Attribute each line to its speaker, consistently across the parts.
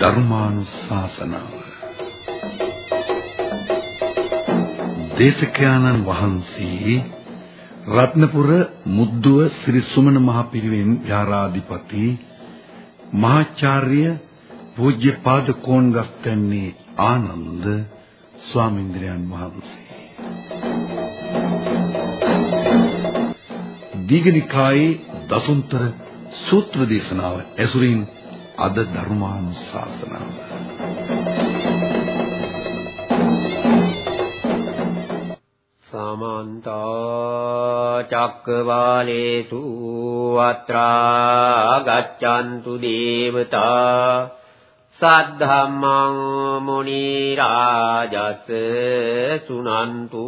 Speaker 1: ධර්මානුශාසනාව. දේශකයන්න් වහන්සේ රත්නපුර මුද්දුව ශ්‍රී සුමන මහ පිරිවෙන් විහාරාධිපති මහාචාර්ය පූජ්‍යපාද කෝණගස්තන්නේ ආනන්ද ස්වාමීන්ද්‍රයන් වහන්සේ. දීඝනිකායේ දසුන්තර සූත්‍ර දේශනාව ඇසුරින් අද ධර්මානුශාසනාව
Speaker 2: සමන්ත චක්කවාලේසු අත්‍රා ගච්ඡන්තු දේවතා සද්ධම්මං මුනි රාජස් සුනන්තු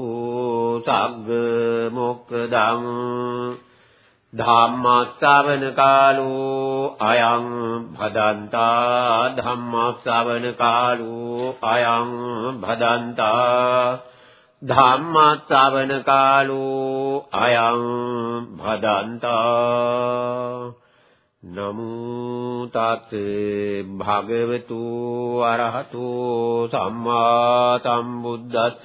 Speaker 2: සග්ග මොක්කදං ධම්මස්සවන කාලෝ අයං භදන්තා ධම්මස්සවන කාලෝ අයං භදන්තා ධම්මස්සවන කාලෝ අයං භදන්තා නමෝ තත් භගවතු අරහතෝ සම්මා සම්බුද්දස්ස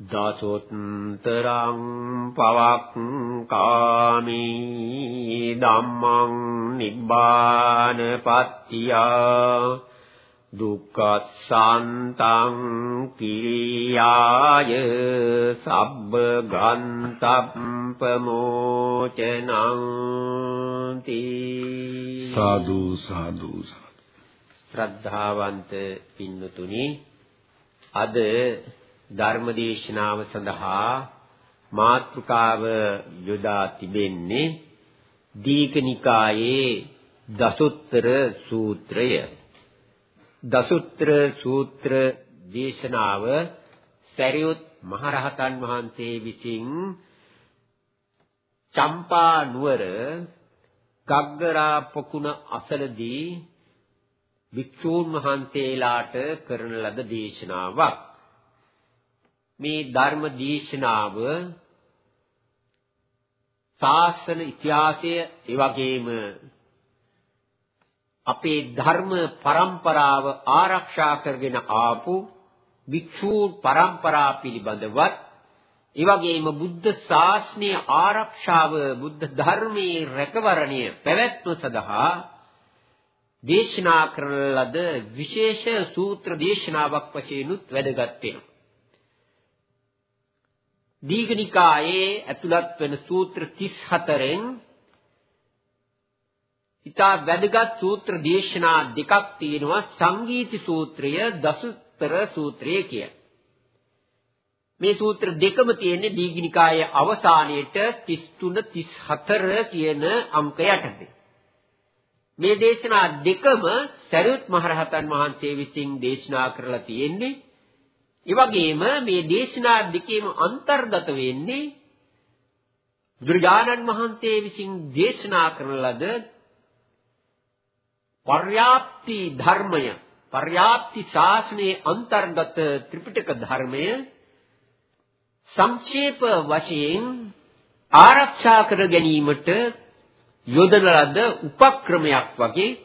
Speaker 2: දසොත්තරං පවක්කාමි ධම්මං නිබ්බානපත්තියා දුක්ඛසන්තං කිරියාය සබ්බ ගන්තප්පමෝචනං තී
Speaker 1: සාදු සාදු.
Speaker 2: ශ්‍රද්ධාවන්ත පින්නතුනි අද ධර්මදේශනාව සඳහා මාතෘකාව යොදා තිබෙන්නේ දීඝනිකායේ දසුත්තර සූත්‍රය. දසුත්‍ර සූත්‍ර දේශනාව සරියුත් මහරහතන් වහන්සේ විසින් චම්පා නුවර ගග්ගරා පොකුණ අසලදී වික්ෂූන් වහන්සේලාට කරන ලද දේශනාවක්. මේ ධර්ම දේශනාව ශාසන ඉතිහාසය ඒ වගේම අපේ ධර්ම પરම්පරාව ආරක්ෂා කරගෙන ආපු වික්ෂූ પરම්පරා පිළිබඳවත් ඒ වගේම බුද්ධ ශාස්ත්‍රයේ ආරක්ෂාව බුද්ධ ධර්මයේ රැකවරණය පැවැත්ම සඳහා දේශනා කරන ලද විශේෂ සූත්‍ර දේශනාවක් වශයෙන් උත් වැඩගත් වෙනවා. දීඝනිකායේ ඇතුළත් වෙන සූත්‍ර 34න් ඉතා වැදගත් සූත්‍ර දේශනා දෙකක් තියෙනවා සංගීති සූත්‍රය දසුත්තර සූත්‍රය කිය. මේ සූත්‍ර දෙකම තියෙන්නේ දීඝනිකායේ අවසානයේට 33 34 කියන අංක යටතේ. මේ දේශනා දෙකම සරියුත් මහරහතන් වහන්සේ විසින් දේශනා කරලා තියෙන්නේ ඒ වගේම මේ දේශනා දෙකේම අන්තර්ගත වෙන්නේ බුදුරජාණන් වහන්සේ විසින් දේශනා කරන ලද පර්යාප්ති ධර්මය පර්යාප්ති ශාසනයේ අන්තර්ගත ත්‍රිපිටක ධර්මය සංක්ෂේප වශයෙන් ආරක්ෂා කර ගැනීමට යොදන ලද උපක්‍රමයක් වගේ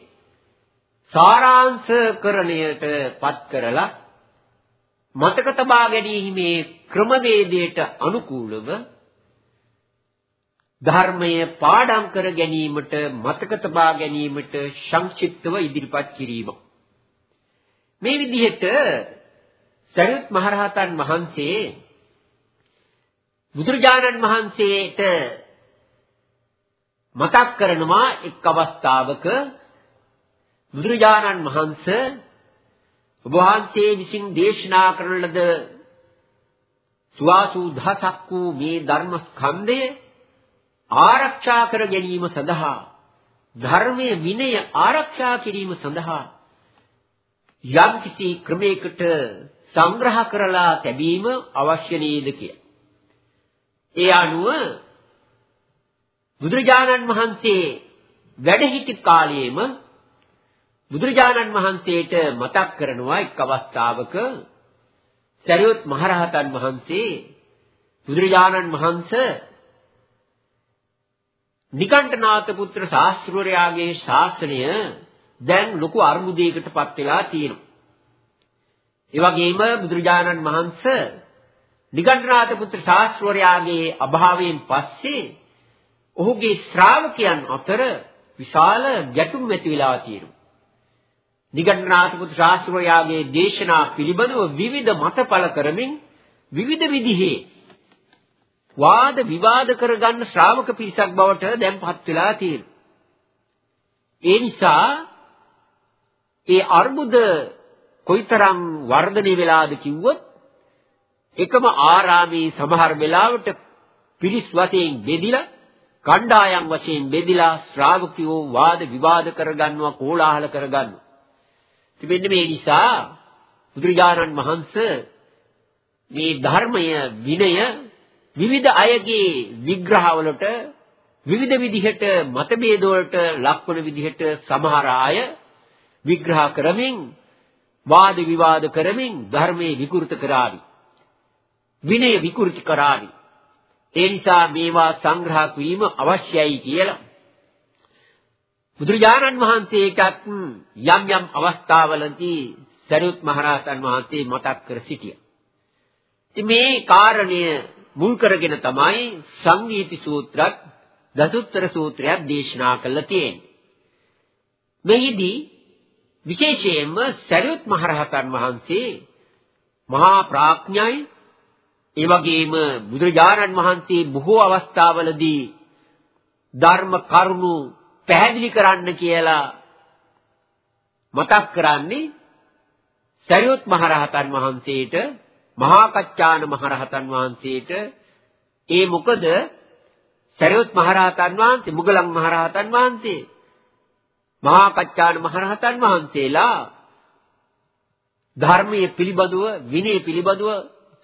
Speaker 2: සාරාංශකරණයට පත් කරලා මතක තබා ගැනීමේ ක්‍රමවේදයට අනුකූලව ධර්මය පාඩම් කර ගැනීමට මතක තබා ගැනීමට සංක්ෂිප්තව ඉදිරිපත් කිරීම. මේ විදිහට සරියුත් මහරහතන් වහන්සේ බුදුරජාණන් වහන්සේට මතක් කරනවා එක් අවස්ථාවක බුදුරජාණන් වහන්සේ ඔබ වහන්සේ විසින් දේශනා කරන ලද සුවාසු දහසක් වූ මේ ධර්ම ස්කන්ධය ආරක්ෂා කර ගැනීම සඳහා ධර්මයේ විනය ආරක්ෂා කිරීම සඳහා යම් කිසි ක්‍රමයකට සංග්‍රහ කරලා තැබීම අවශ්‍ය නේද කිය. ඒ අනුව බුදුරජාණන් වහන්සේ වැඩ සිටි කාලයේම බුදුරජාණන් වහන්සේට මතක් කරනවා එක් අවස්ථාවක සරියොත් මහරහතන් වහන්සේ බුදුරජාණන් වහන්සේ නිකණ්ඨනාත පුත්‍ර ශාස්ත්‍රවරයාගේ ශාසනය දැන් ලොකු අර්බුදයකටපත් වෙලා තියෙනවා. ඒ වගේම බුදුරජාණන් වහන්සේ නිකණ්ඨනාත පුත්‍ර ශාස්ත්‍රවරයාගේ අභාවයෙන් පස්සේ ඔහුගේ ශ්‍රාවකයන් අතර විශාල ගැටුම් ඇති වෙලා තියෙනවා. නිගණ්ඨනාථ පුත් ශාස්ත්‍රෝයාගේ දේශනා පිළිබඳව විවිධ මතපල කරමින් විවිධ විදිහේ වාද විවාද කරගන්න ශ්‍රාවක පිරිසක් බවට දැන්පත් වෙලා තියෙනවා. ඒ නිසා ඒ අර්බුද කොයිතරම් වර්ධනය වෙලාද කිව්වොත් එකම ආරාමේ සමහර වෙලාවට පිරිස් වශයෙන් බෙදිලා කණ්ඩායම් වශයෙන් බෙදිලා ශ්‍රාවකයෝ වාද විවාද කරගන්නවා කෝලාහල කරගන්නවා. ඉතින් මේ නිසා බුදුරජාණන් වහන්සේ මේ ධර්මය විනය විවිධ අයගේ විග්‍රහවලට විවිධ විදිහට මතභේද වලට ලක්වන විදිහට සමහර අය විග්‍රහ කරමින් වාද විවාද කරමින් ධර්මයේ විකෘත කරાવી. විනය විකෘති කරાવી. ඒ නිසා මේවා සංග්‍රහ වීම අවශ්‍යයි කියලා බුදුරජාණන් වහන්සේටත් යම් යම් අවස්ථාවලදී සරියුත් මහරහතන් වහන්සේ මතක් කර සිටියා. ඉතින් මේ කාරණය මුල් කරගෙන තමයි සංගීති සූත්‍රත් දසුත්තර සූත්‍රයක් දේශනා කළා තියෙන්නේ. මෙහිදී විශේෂයෙන්ම සරියුත් මහරහතන් වහන්සේ මහා ප්‍රඥයි ඒ වගේම බුදුරජාණන් වහන්සේ බොහෝ අවස්ථාවලදී ධර්ම කරුණු පැහැදිලි කරන්න කියලා මතක් කරන්නේ සරියුත් මහරහතන් වහන්සේට මහා කච්චාන මහරහතන් වහන්සේට. ඒ මොකද? සරියුත් මහරහතන් වහන්සේ මුගලන් මහරහතන් වහන්සේ. මහා කච්චාන මහරහතන් වහන්සේලා ධර්මයේ පිළිබඳව විනය පිළිබඳව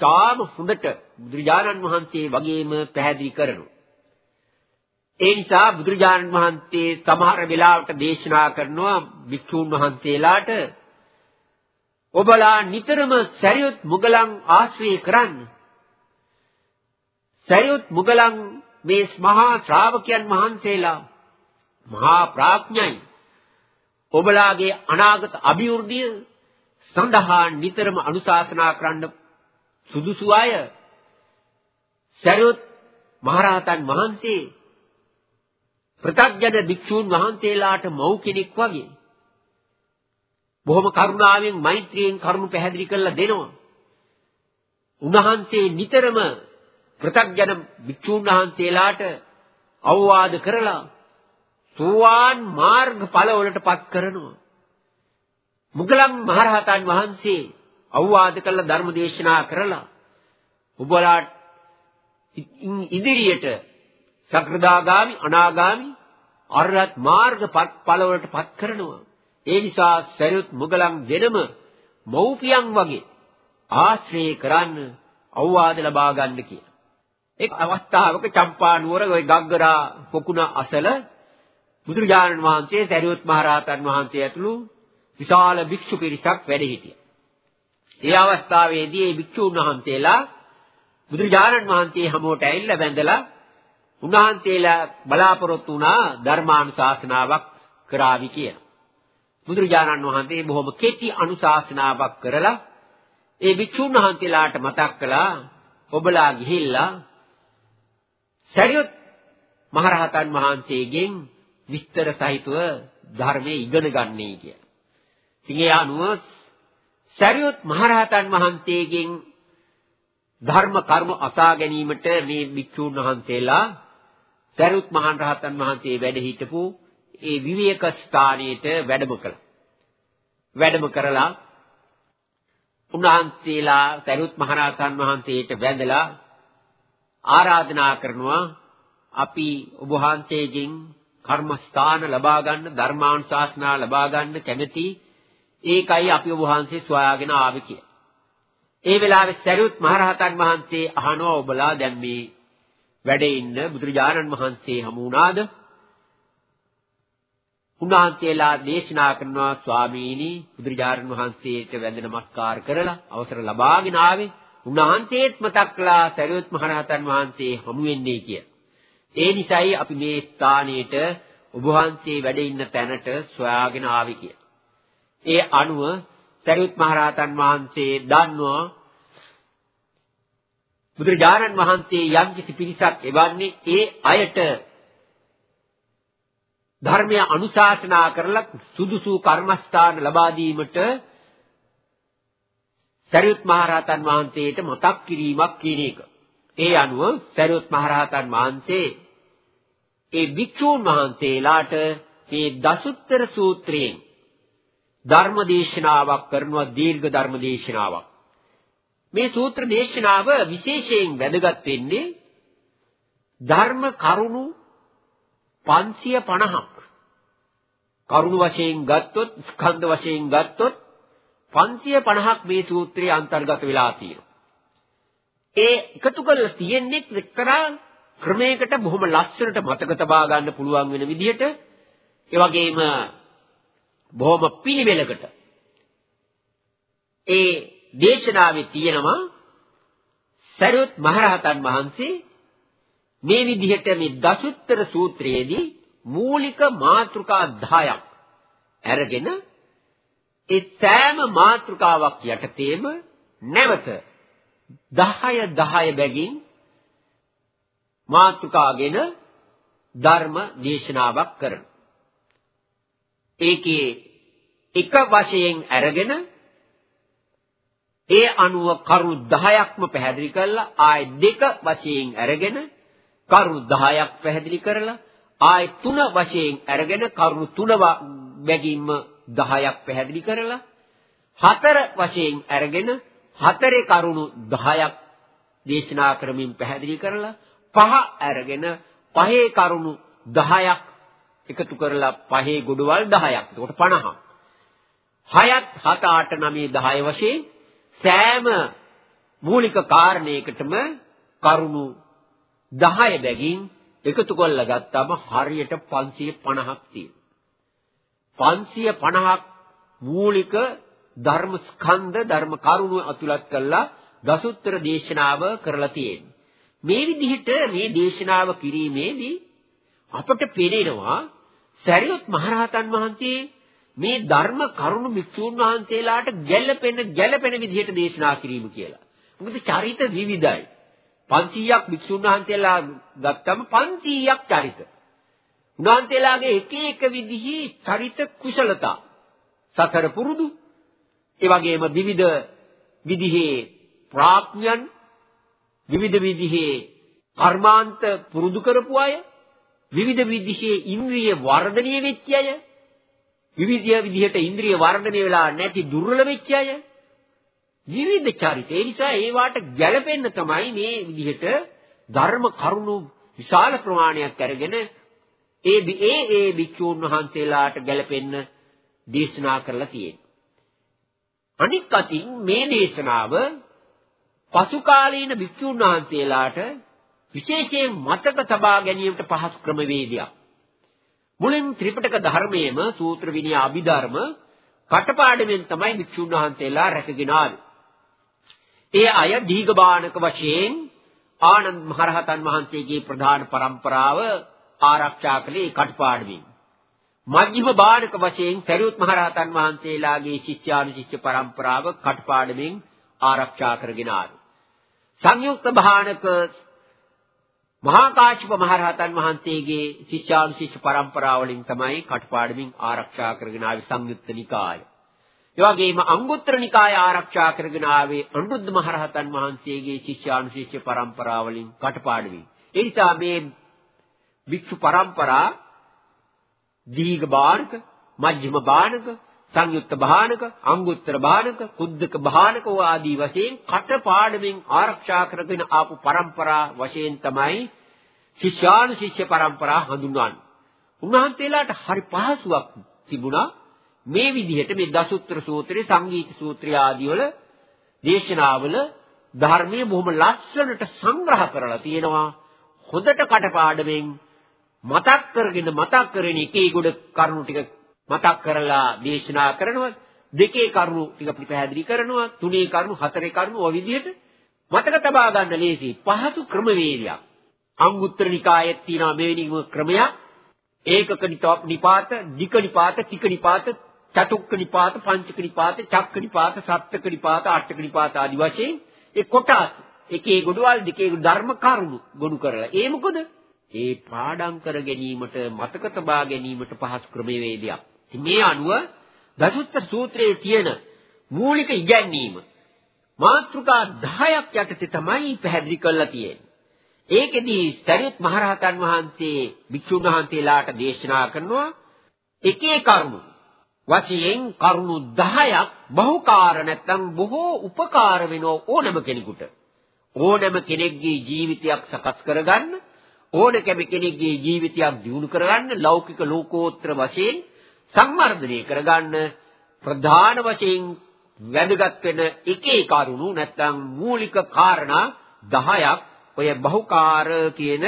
Speaker 2: තාම හොඳට බුදුරජාණන් වහන්සේ වගේම පැහැදිලි කරනවා. ඒ නිසා බුදුරජාණන් වහන්සේ සමහර වෙලාවට දේශනා කරනවා වික්ෂුන් වහන්සේලාට ඔබලා නිතරම සරියුත් මුගලන් ආශ්‍රය කරන්න. සරියුත් මුගලන් මේ මහා ශ්‍රාවකයන් වහන්සේලා මහා ප්‍රඥයි. ඔබලාගේ අනාගත අභිවෘද්ධිය සඳහා නිතරම අනුශාසනා කරන්න සුදුසු අය සරියුත් මහරහතන් වහන්සේ ප්‍රත්‍යඥ භික්ෂූන් වහන්සේලාට මව් කෙනෙක් වගේ බොහොම කරුණාවෙන් මෛත්‍රියෙන් කරුණු පැහැදිලි කරලා දෙනවා. උන්වහන්සේ නිතරම ප්‍රත්‍යඥ භික්ෂූන් වහන්සේලාට අවවාද කරලා සෝවාන් මාර්ග ඵලවලටපත් කරනවා. මුගලන් මහරහතන් වහන්සේ අවවාද කළ ධර්ම දේශනා කරලා ඔබලාට ඉදිරියට සකෘදාගාමි අනාගාමි අරහත් මාර්ග ඵලවලට පත් කරනවා. ඒ නිසා සරියුත් මුගලන් දෙනම මෞපියන් වගේ ආශ්‍රය කරන්න අවවාද ලබා ගන්න කියලා. එක් අවස්ථාවක චම්පා නුවර ওই ගග්ගරා පොකුණ අසල බුදුරජාණන් වහන්සේ සරියුත් මහරහතන් වහන්සේ ඇතුළු විශාල භික්ෂු පිරිසක් වැඩ සිටියා. ඒ අවස්ථාවේදී මේ භික්ෂුන් වහන්සේලා බුදුරජාණන් වහන්සේ හමුවට ඇවිල්ලා වැඳලා උන්වහන්සේලා බලාපොරොත්තු වුණා ධර්මානුශාසනාවක් කරાવી කියන. බුදුරජාණන් වහන්සේ බොහොම කෙටි අනුශාසනාවක් කරලා ඒ භික්ෂුන් වහන්සේලාට මතක් කළා ඔබලා ගිහිල්ලා සරියොත් මහරහතන් වහන්සේගෙන් විස්තර සහිතව ධර්මයේ ඉගෙන ගන්නයි කිය. ඉතින් ඒ අනුව සරියොත් මහරහතන් වහන්සේගෙන් ධර්ම කර්ම අසා ගැනීමට මේ භික්ෂුන් වහන්සේලා සරුත් මහන් රහතන් වහන්සේ වැඩ හිටපු ඒ විවේක ස්ථානයේට වැඩම කළා. වැඩම කරලා උන්වහන්සේලා සරුත් මහරහතන් වහන්සේට වැඳලා ආරාධනා කරනවා අපි ඔබ වහන්සේගෙන් කර්මස්ථාන ලබා ගන්න ධර්මානුශාසනා ලබා ගන්න කැමැති ඒකයි අපි ඔබ වහන්සේ සොයාගෙන ආවේ කියලා. ඒ වෙලාවේ සරියුත් මහරහතන් වහන්සේ අහනවා ඔබලා දැන් මේ වැඩ ඉන්න බුදුරජාණන් වහන්සේ හමු වුණාද? උන්වහන්සේලා දේශනා කරනවා ස්වාමීනි බුදුරජාණන් වහන්සේට වැඳ නමස්කාර කරලා අවසර ලබාගෙන ආවේ උන්වහන්සේත් මතක් කළා සරියුත් මහ රහතන් වහන්සේ හමු වෙන්නේ කිය. ඒ නිසායි අපි මේ ස්ථානෙට ඔබ වහන්සේ වැඩ ඉන්න තැනට සොයාගෙන ආවේ කිය. ඒ අනුව සරියුත් මහ රහතන් වහන්සේ දන්නවා බුදුරජාණන් වහන්සේ යම් කිසි පිරිසක් එවන්නේ ඒ අයට ධර්මය අනුශාසනා කරලා සුදුසු කර්මස්ථාන ලබා දීමට සරියුත් මහරහතන් වහන්සේට මතක් කිරීමක් කියන එක. ඒ අනුව සරියුත් මහරහතන් වහන්සේ ඒ භික්ෂූන් වහන්සේලාට මේ දසුත්තර සූත්‍රයෙන් ධර්ම දේශනාවක් කරනවා දීර්ඝ ධර්ම දේශනාවක්. මේ සූත්‍ර දේශනාව විශේෂයෙන් වැදගත් වෙන්නේ ධර්ම කරුණු 550ක් කරුණු වශයෙන් ගත්තොත් ස්කන්ධ වශයෙන් ගත්තොත් 550ක් මේ සූත්‍රයේ අන්තර්ගත වෙලා තියෙනවා. ඒ එකතු කරලා තියෙන්නේ එක්තරා ක්‍රමයකට බොහොම ලස්සනට මතක තබා ගන්න පුළුවන් වෙන විදිහට ඒ වගේම බොහොම පිළිවෙලකට ඒ දේශනාවේ තියෙනවා සරියුත් මහරහතන් වහන්සේ මේ විදිහට මේ දසුත්තර සූත්‍රයේදී මූලික මාතෘකා 10ක් අරගෙන ඒ සෑම මාතෘකාවක් යටතේම නැවත 10 10 බැගින් මාතෘකාගෙන ධර්ම දේශනාවක් කරන. ඒකේ එක වශයෙන් අරගෙන ඒ අනුව කරුණු 10ක්ම පැහැදිලි කරලා ආය දෙක වශයෙන් අරගෙන කරුණු 10ක් පැහැදිලි කරලා ආය තුන වශයෙන් අරගෙන කරුණු තුන බැගින්ම 10ක් පැහැදිලි කරලා හතර වශයෙන් අරගෙන හතරේ කරුණු 10ක් දේශනා කරමින් පැහැදිලි කරලා පහ අරගෙන පහේ කරුණු 10ක් එකතු කරලා පහේ ගොඩවල් 10ක්. එතකොට 50. 6ත් 7 8 9 10 වශයෙන් සෑම මූලික කාරණයකටම කරුණු 10 බැගින් එකතු කරලා ගත්තාම හරියට 550ක් තියෙනවා. 550ක් මූලික ධර්ම ස්කන්ධ ධර්ම කරුණු අතුලත් කළා දසුත්තර දේශනාව කරලා තියෙනවා. මේ විදිහට මේ දේශනාව කිරීමේදී අපට පේනවා සරියොත් මහරහතන් වහන්සේ මේ ධර්ම කරුණු භික්ෂුන් වහන්සේලාට ගැළපෙන ගැළපෙන විදිහට දේශනා කිරීම කියලා. මොකද චරිත විවිධයි. 500ක් භික්ෂුන් වහන්සේලා ගත්තම 500ක් චරිත. උන්වහන්සේලාගේ එක එක විදිහි චරිත කුසලතා සතර පුරුදු ඒ වගේම විවිධ විදිහේ ප්‍රාඥයන් විවිධ විදිහේ කර්මාන්ත පුරුදු කරපු අය විවිධ විදිහේ ඉන්ද්‍රිය වර්ධනය වෙච්ච අය විවිධ විදිහට ඉන්ද්‍රිය වර්ධනය වෙලා නැති දුර්වල වෙච්ච අය. විවිධ චරිත ඒ නිසා ඒවට ගැළපෙන්න තමයි මේ විදිහට ධර්ම කරුණු විශාල ප්‍රමාණයක් අරගෙන ඒ ඒ ඒ භික්ෂූන් වහන්සේලාට ගැළපෙන්න දේශනා කරලා තියෙනවා අනික් අතින් මේ දේශනාව පසු කාලීන භික්ෂුන් වහන්සේලාට විශේෂයෙන් මතක තබා ගැනීමට පහසු ක්‍රමවේදයක්. මුලින් ත්‍රිපිටක ධර්මයේම සූත්‍ර විනය අභිධර්ම කටපාඩමින් තමයි භික්ෂුන් වහන්සේලා රැකගෙන ඒ අය දීඝබාණක වශයෙන් ආනන්ද මහරහතන් වහන්සේගේ ප්‍රධාන પરම්පරාව ආරක්ෂා කළේ කටපාඩමින්. මධ්‍යම බාණක වශයෙන් සරියුත් මහරහතන් වහන්සේලාගේ ශිෂ්‍යානුශිෂ්‍ය પરම්පරාව කටපාඩමින් ආරක්ෂා කරගෙන ආවේ. සංයුක්ත බාණක මහා කාශ්‍යප මහරහතන් වහන්සේගේ ශිෂ්‍යානුශිෂ්‍ය පරම්පරාව වලින් තමයි කටපාඩමින් ආරක්ෂා කරගෙන ආවේ සංයුත්ත නිකාය. ඒ වගේම අංගුත්තර නිකාය ආරක්ෂා කරගෙන ආවේ අනුරුද්ධ මහරහතන් වහන්සේගේ ශිෂ්‍යානුශිෂ්‍ය පරම්පරාව වලින් කටපාඩමින්. ඒ නිසා මේ වික්ෂු පරම්පරා දීඝ බාණක, මජ්ක්‍ධිම බාණක, සංයුක්ත භානක, අංගුත්තර භානක, කුද්දක භානක ආදී වශයෙන් කටපාඩමින් ආරක්ෂා කරගෙන ආපු પરම්පරා වශයෙන් තමයි ශිෂ්‍යාන ශිෂ්‍ය પરම්පරා හඳුන්වන්නේ. උන්වහන්සේලාට හරි පහසුවක් තිබුණා මේ විදිහට මේ දසුත්‍ර සූත්‍රයේ සංගීත සූත්‍රය ආදී වල දේශනාවල ධර්මයේ බොහොම ලස්සනට සංග්‍රහ කරලා තියෙනවා. හොඳට කටපාඩමින් මතක් කරගෙන මතක් කරගෙන එකේ ගොඩ කරුණු ටික මතක් කරලා දේශනා කරනවා. දෙකේ කරුණු ටික අපි පැහැදිලි කරනවා. තුනේ කරුණු හතරේ කරුණු ඔය විදිහට මතක තබා ගන්න ලේසි. පහසු ක්‍රමවේදයක්. අංගුත්තර නිකායේ තියෙන මෙවැනි ක්‍රමයක්. ඒකක නිපාත දික නිපාත තික නිපාත චතුක්ක නිපාත පංචක නිපාත චක්ක නිපාත සත්තක නිපාත අටක නිපාත ආදි වශයෙන් ඒ කොටස් එකේ ගොඩවල් දෙකේ ධර්ම කරුණු ගොනු කරලා. ඒ මොකද? ඒ පාඩම් කර ගැනීමට මතක තබා ගැනීමට පහසු ක්‍රමවේදයක්. මේ අනුව දසුත්තර සූත්‍රයේ තියෙන මූලික ඉගැන්වීම මාත්‍රිකා 10ක් යටතේ තමයි පැහැදිලි කරලා තියෙන්නේ. ඒකෙදී සරියුත් මහරහතන් වහන්සේ භික්ෂුන් වහන්සේලාට දේශනා කරනවා එකේ කරුණු වශයෙන් කරුණු 10ක් බහුකාර නැත්නම් බොහෝ උපකාර වෙන ඕනම කෙනෙකුට ඕනම කෙනෙක්ගේ ජීවිතයක් සකස් කරගන්න ඕන කැමි කෙනෙක්ගේ ජීවිතයක් දියුණු කරගන්න ලෞකික ලෝකෝත්තර වශයෙන් සංවර්ධනය කරගන්න ප්‍රධාන වශයෙන් වැදගත් වෙන එකේ කරුණු නැත්නම් මූලික කාරණා 10ක් ඔය බහුකාර කියන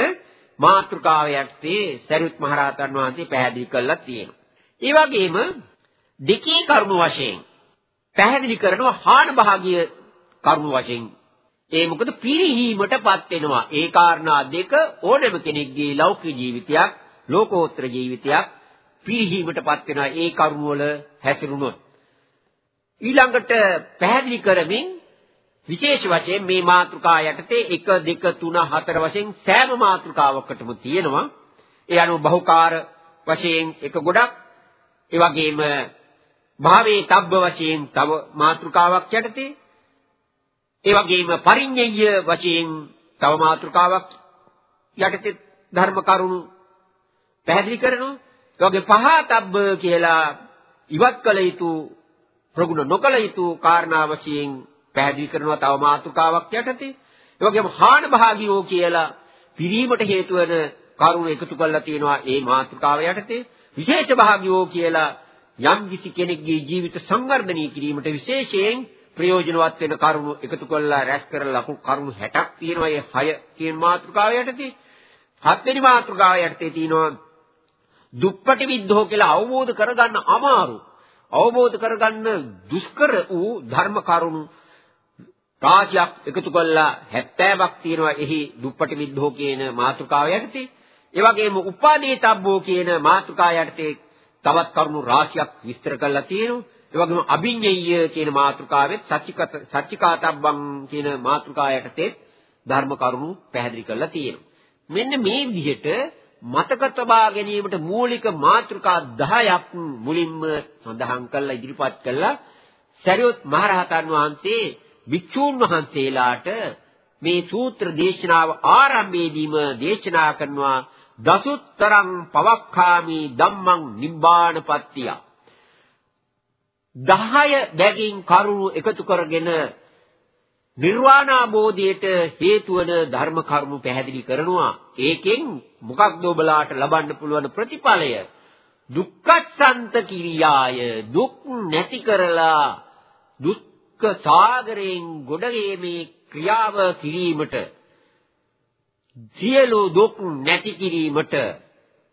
Speaker 2: මාතෘකාව යටතේ සරියුත් මහරහතන් වහන්සේ පැහැදිලි කරලා තියෙනවා. ඒ වගේම දෙකේ කරුණු වශයෙන් පැහැදිලි කරනවා හාන භාගීය කරුණු වශයෙන් ඒ මොකද පිරිහීමටපත් වෙනවා. ඒ කාරණා දෙක ඕනෑම කෙනෙක්ගේ ලෞකික ජීවිතයක්, ලෝකෝත්තර ජීවිතයක් පිරිහීමටපත් වෙනවා. ඒ කරුණ වල හැසිරුණොත්. ඊළඟට පැහැදිලි කරමින් විශේෂ වශයෙන් මේ මාතෘකා යටතේ 1 2 3 4 වශයෙන් සෑම මාතෘකාවකටම තියෙනවා. ඒ අනුව බහුකාර වශයෙන් එක ගොඩක් ඒ වගේම භාවේ තබ්බ වශයෙන් තව මාතෘකාවක් යටතේ ඒ වගේම පරිඤ්ඤය වශයෙන් තව මාතෘකාවක් යටතේ ධර්ම කරුණු පැහැදිලි කරනවා. ඒ වගේ පහතබ්බ කියලා ඉවත් කළ යුතු ප්‍රගුණ නොකළ යුතු කාරණා වශයෙන් පැහැදිලි කරනවා තව මාතෘකාවක් යටතේ. ඒ වගේම හාන භාගියෝ කියලා පිරීමට හේතු වෙන කරුණු එකතු කරලා තියෙනවා ඒ මාතෘකාව යටතේ. විශේෂ භාගියෝ කියලා යම් කිසි කෙනෙක්ගේ ජීවිත සංවර්ධනය කිරීමට විශේෂයෙන් ප්‍රයෝජනවත් වෙන කරුණු එකතු කරලා රැස් කරලා ලකුණු කරුණු 60ක් තියෙනවා. ඒ 6 කියන මාතෘකාව යටතේ. හත්වෙනි මාතෘකාව යටතේ තියෙනවා දුප්පටි විද්ධෝ කියලා අවබෝධ කරගන්න අමාරු. අවබෝධ කරගන්න දුෂ්කර වූ ධර්ම කරුණු රාජ්‍යයක් එකතු කළා 70ක් තියෙනවා එහි දුප්පටි විද්ධෝ කියන මාතෘකාව යටතේ. ඒ වගේම උපාදේතබ්බෝ කියන මාතෘකාව යටතේ තවත් කරුණු රාශියක් විස්තර කරලා තියෙනවා. ඒ වගේම අභිඤ්ඤය කියන මාතෘකාවෙත් සච්චිකත සච්චිකාතබ්බං කියන මාතෘකාවයටතේ ධර්ම කරුණු පැහැදිලි කරලා තියෙනවා. මෙන්න මේ විදිහට මතක තබා ගැනීමට මූලික මාතෘකා 10ක් මුලින්ම සඳහන් කරලා ඉදිරිපත් කළා. සරියොත් මහරහතන් වහන්සේ වික්ෂූන් වහන්සේලාට මේ සූත්‍ර දේශනාව ආරම්භයේදීම දේශනා කරනවා දසුත්තරං පවක්ඛාමි ධම්මං නිබ්බානපත්තිය 10 බැගින් කරුණු එකතු කරගෙන නිර්වාණාබෝධයට හේතු වන ධර්ම කරුණු පැහැදිලි කරනවා. ඒකෙන් මොකක්ද ඔබලාට ලබන්න පුළුවන් ප්‍රතිඵලය? දුක්ඛසන්ත කිරියාය දුක් නැති කරලා දුක්ඛ සාගරයෙන් ගොඩගීමේ ක්‍රියාව කිරීමට සියලු දුක් නැති කිරීමට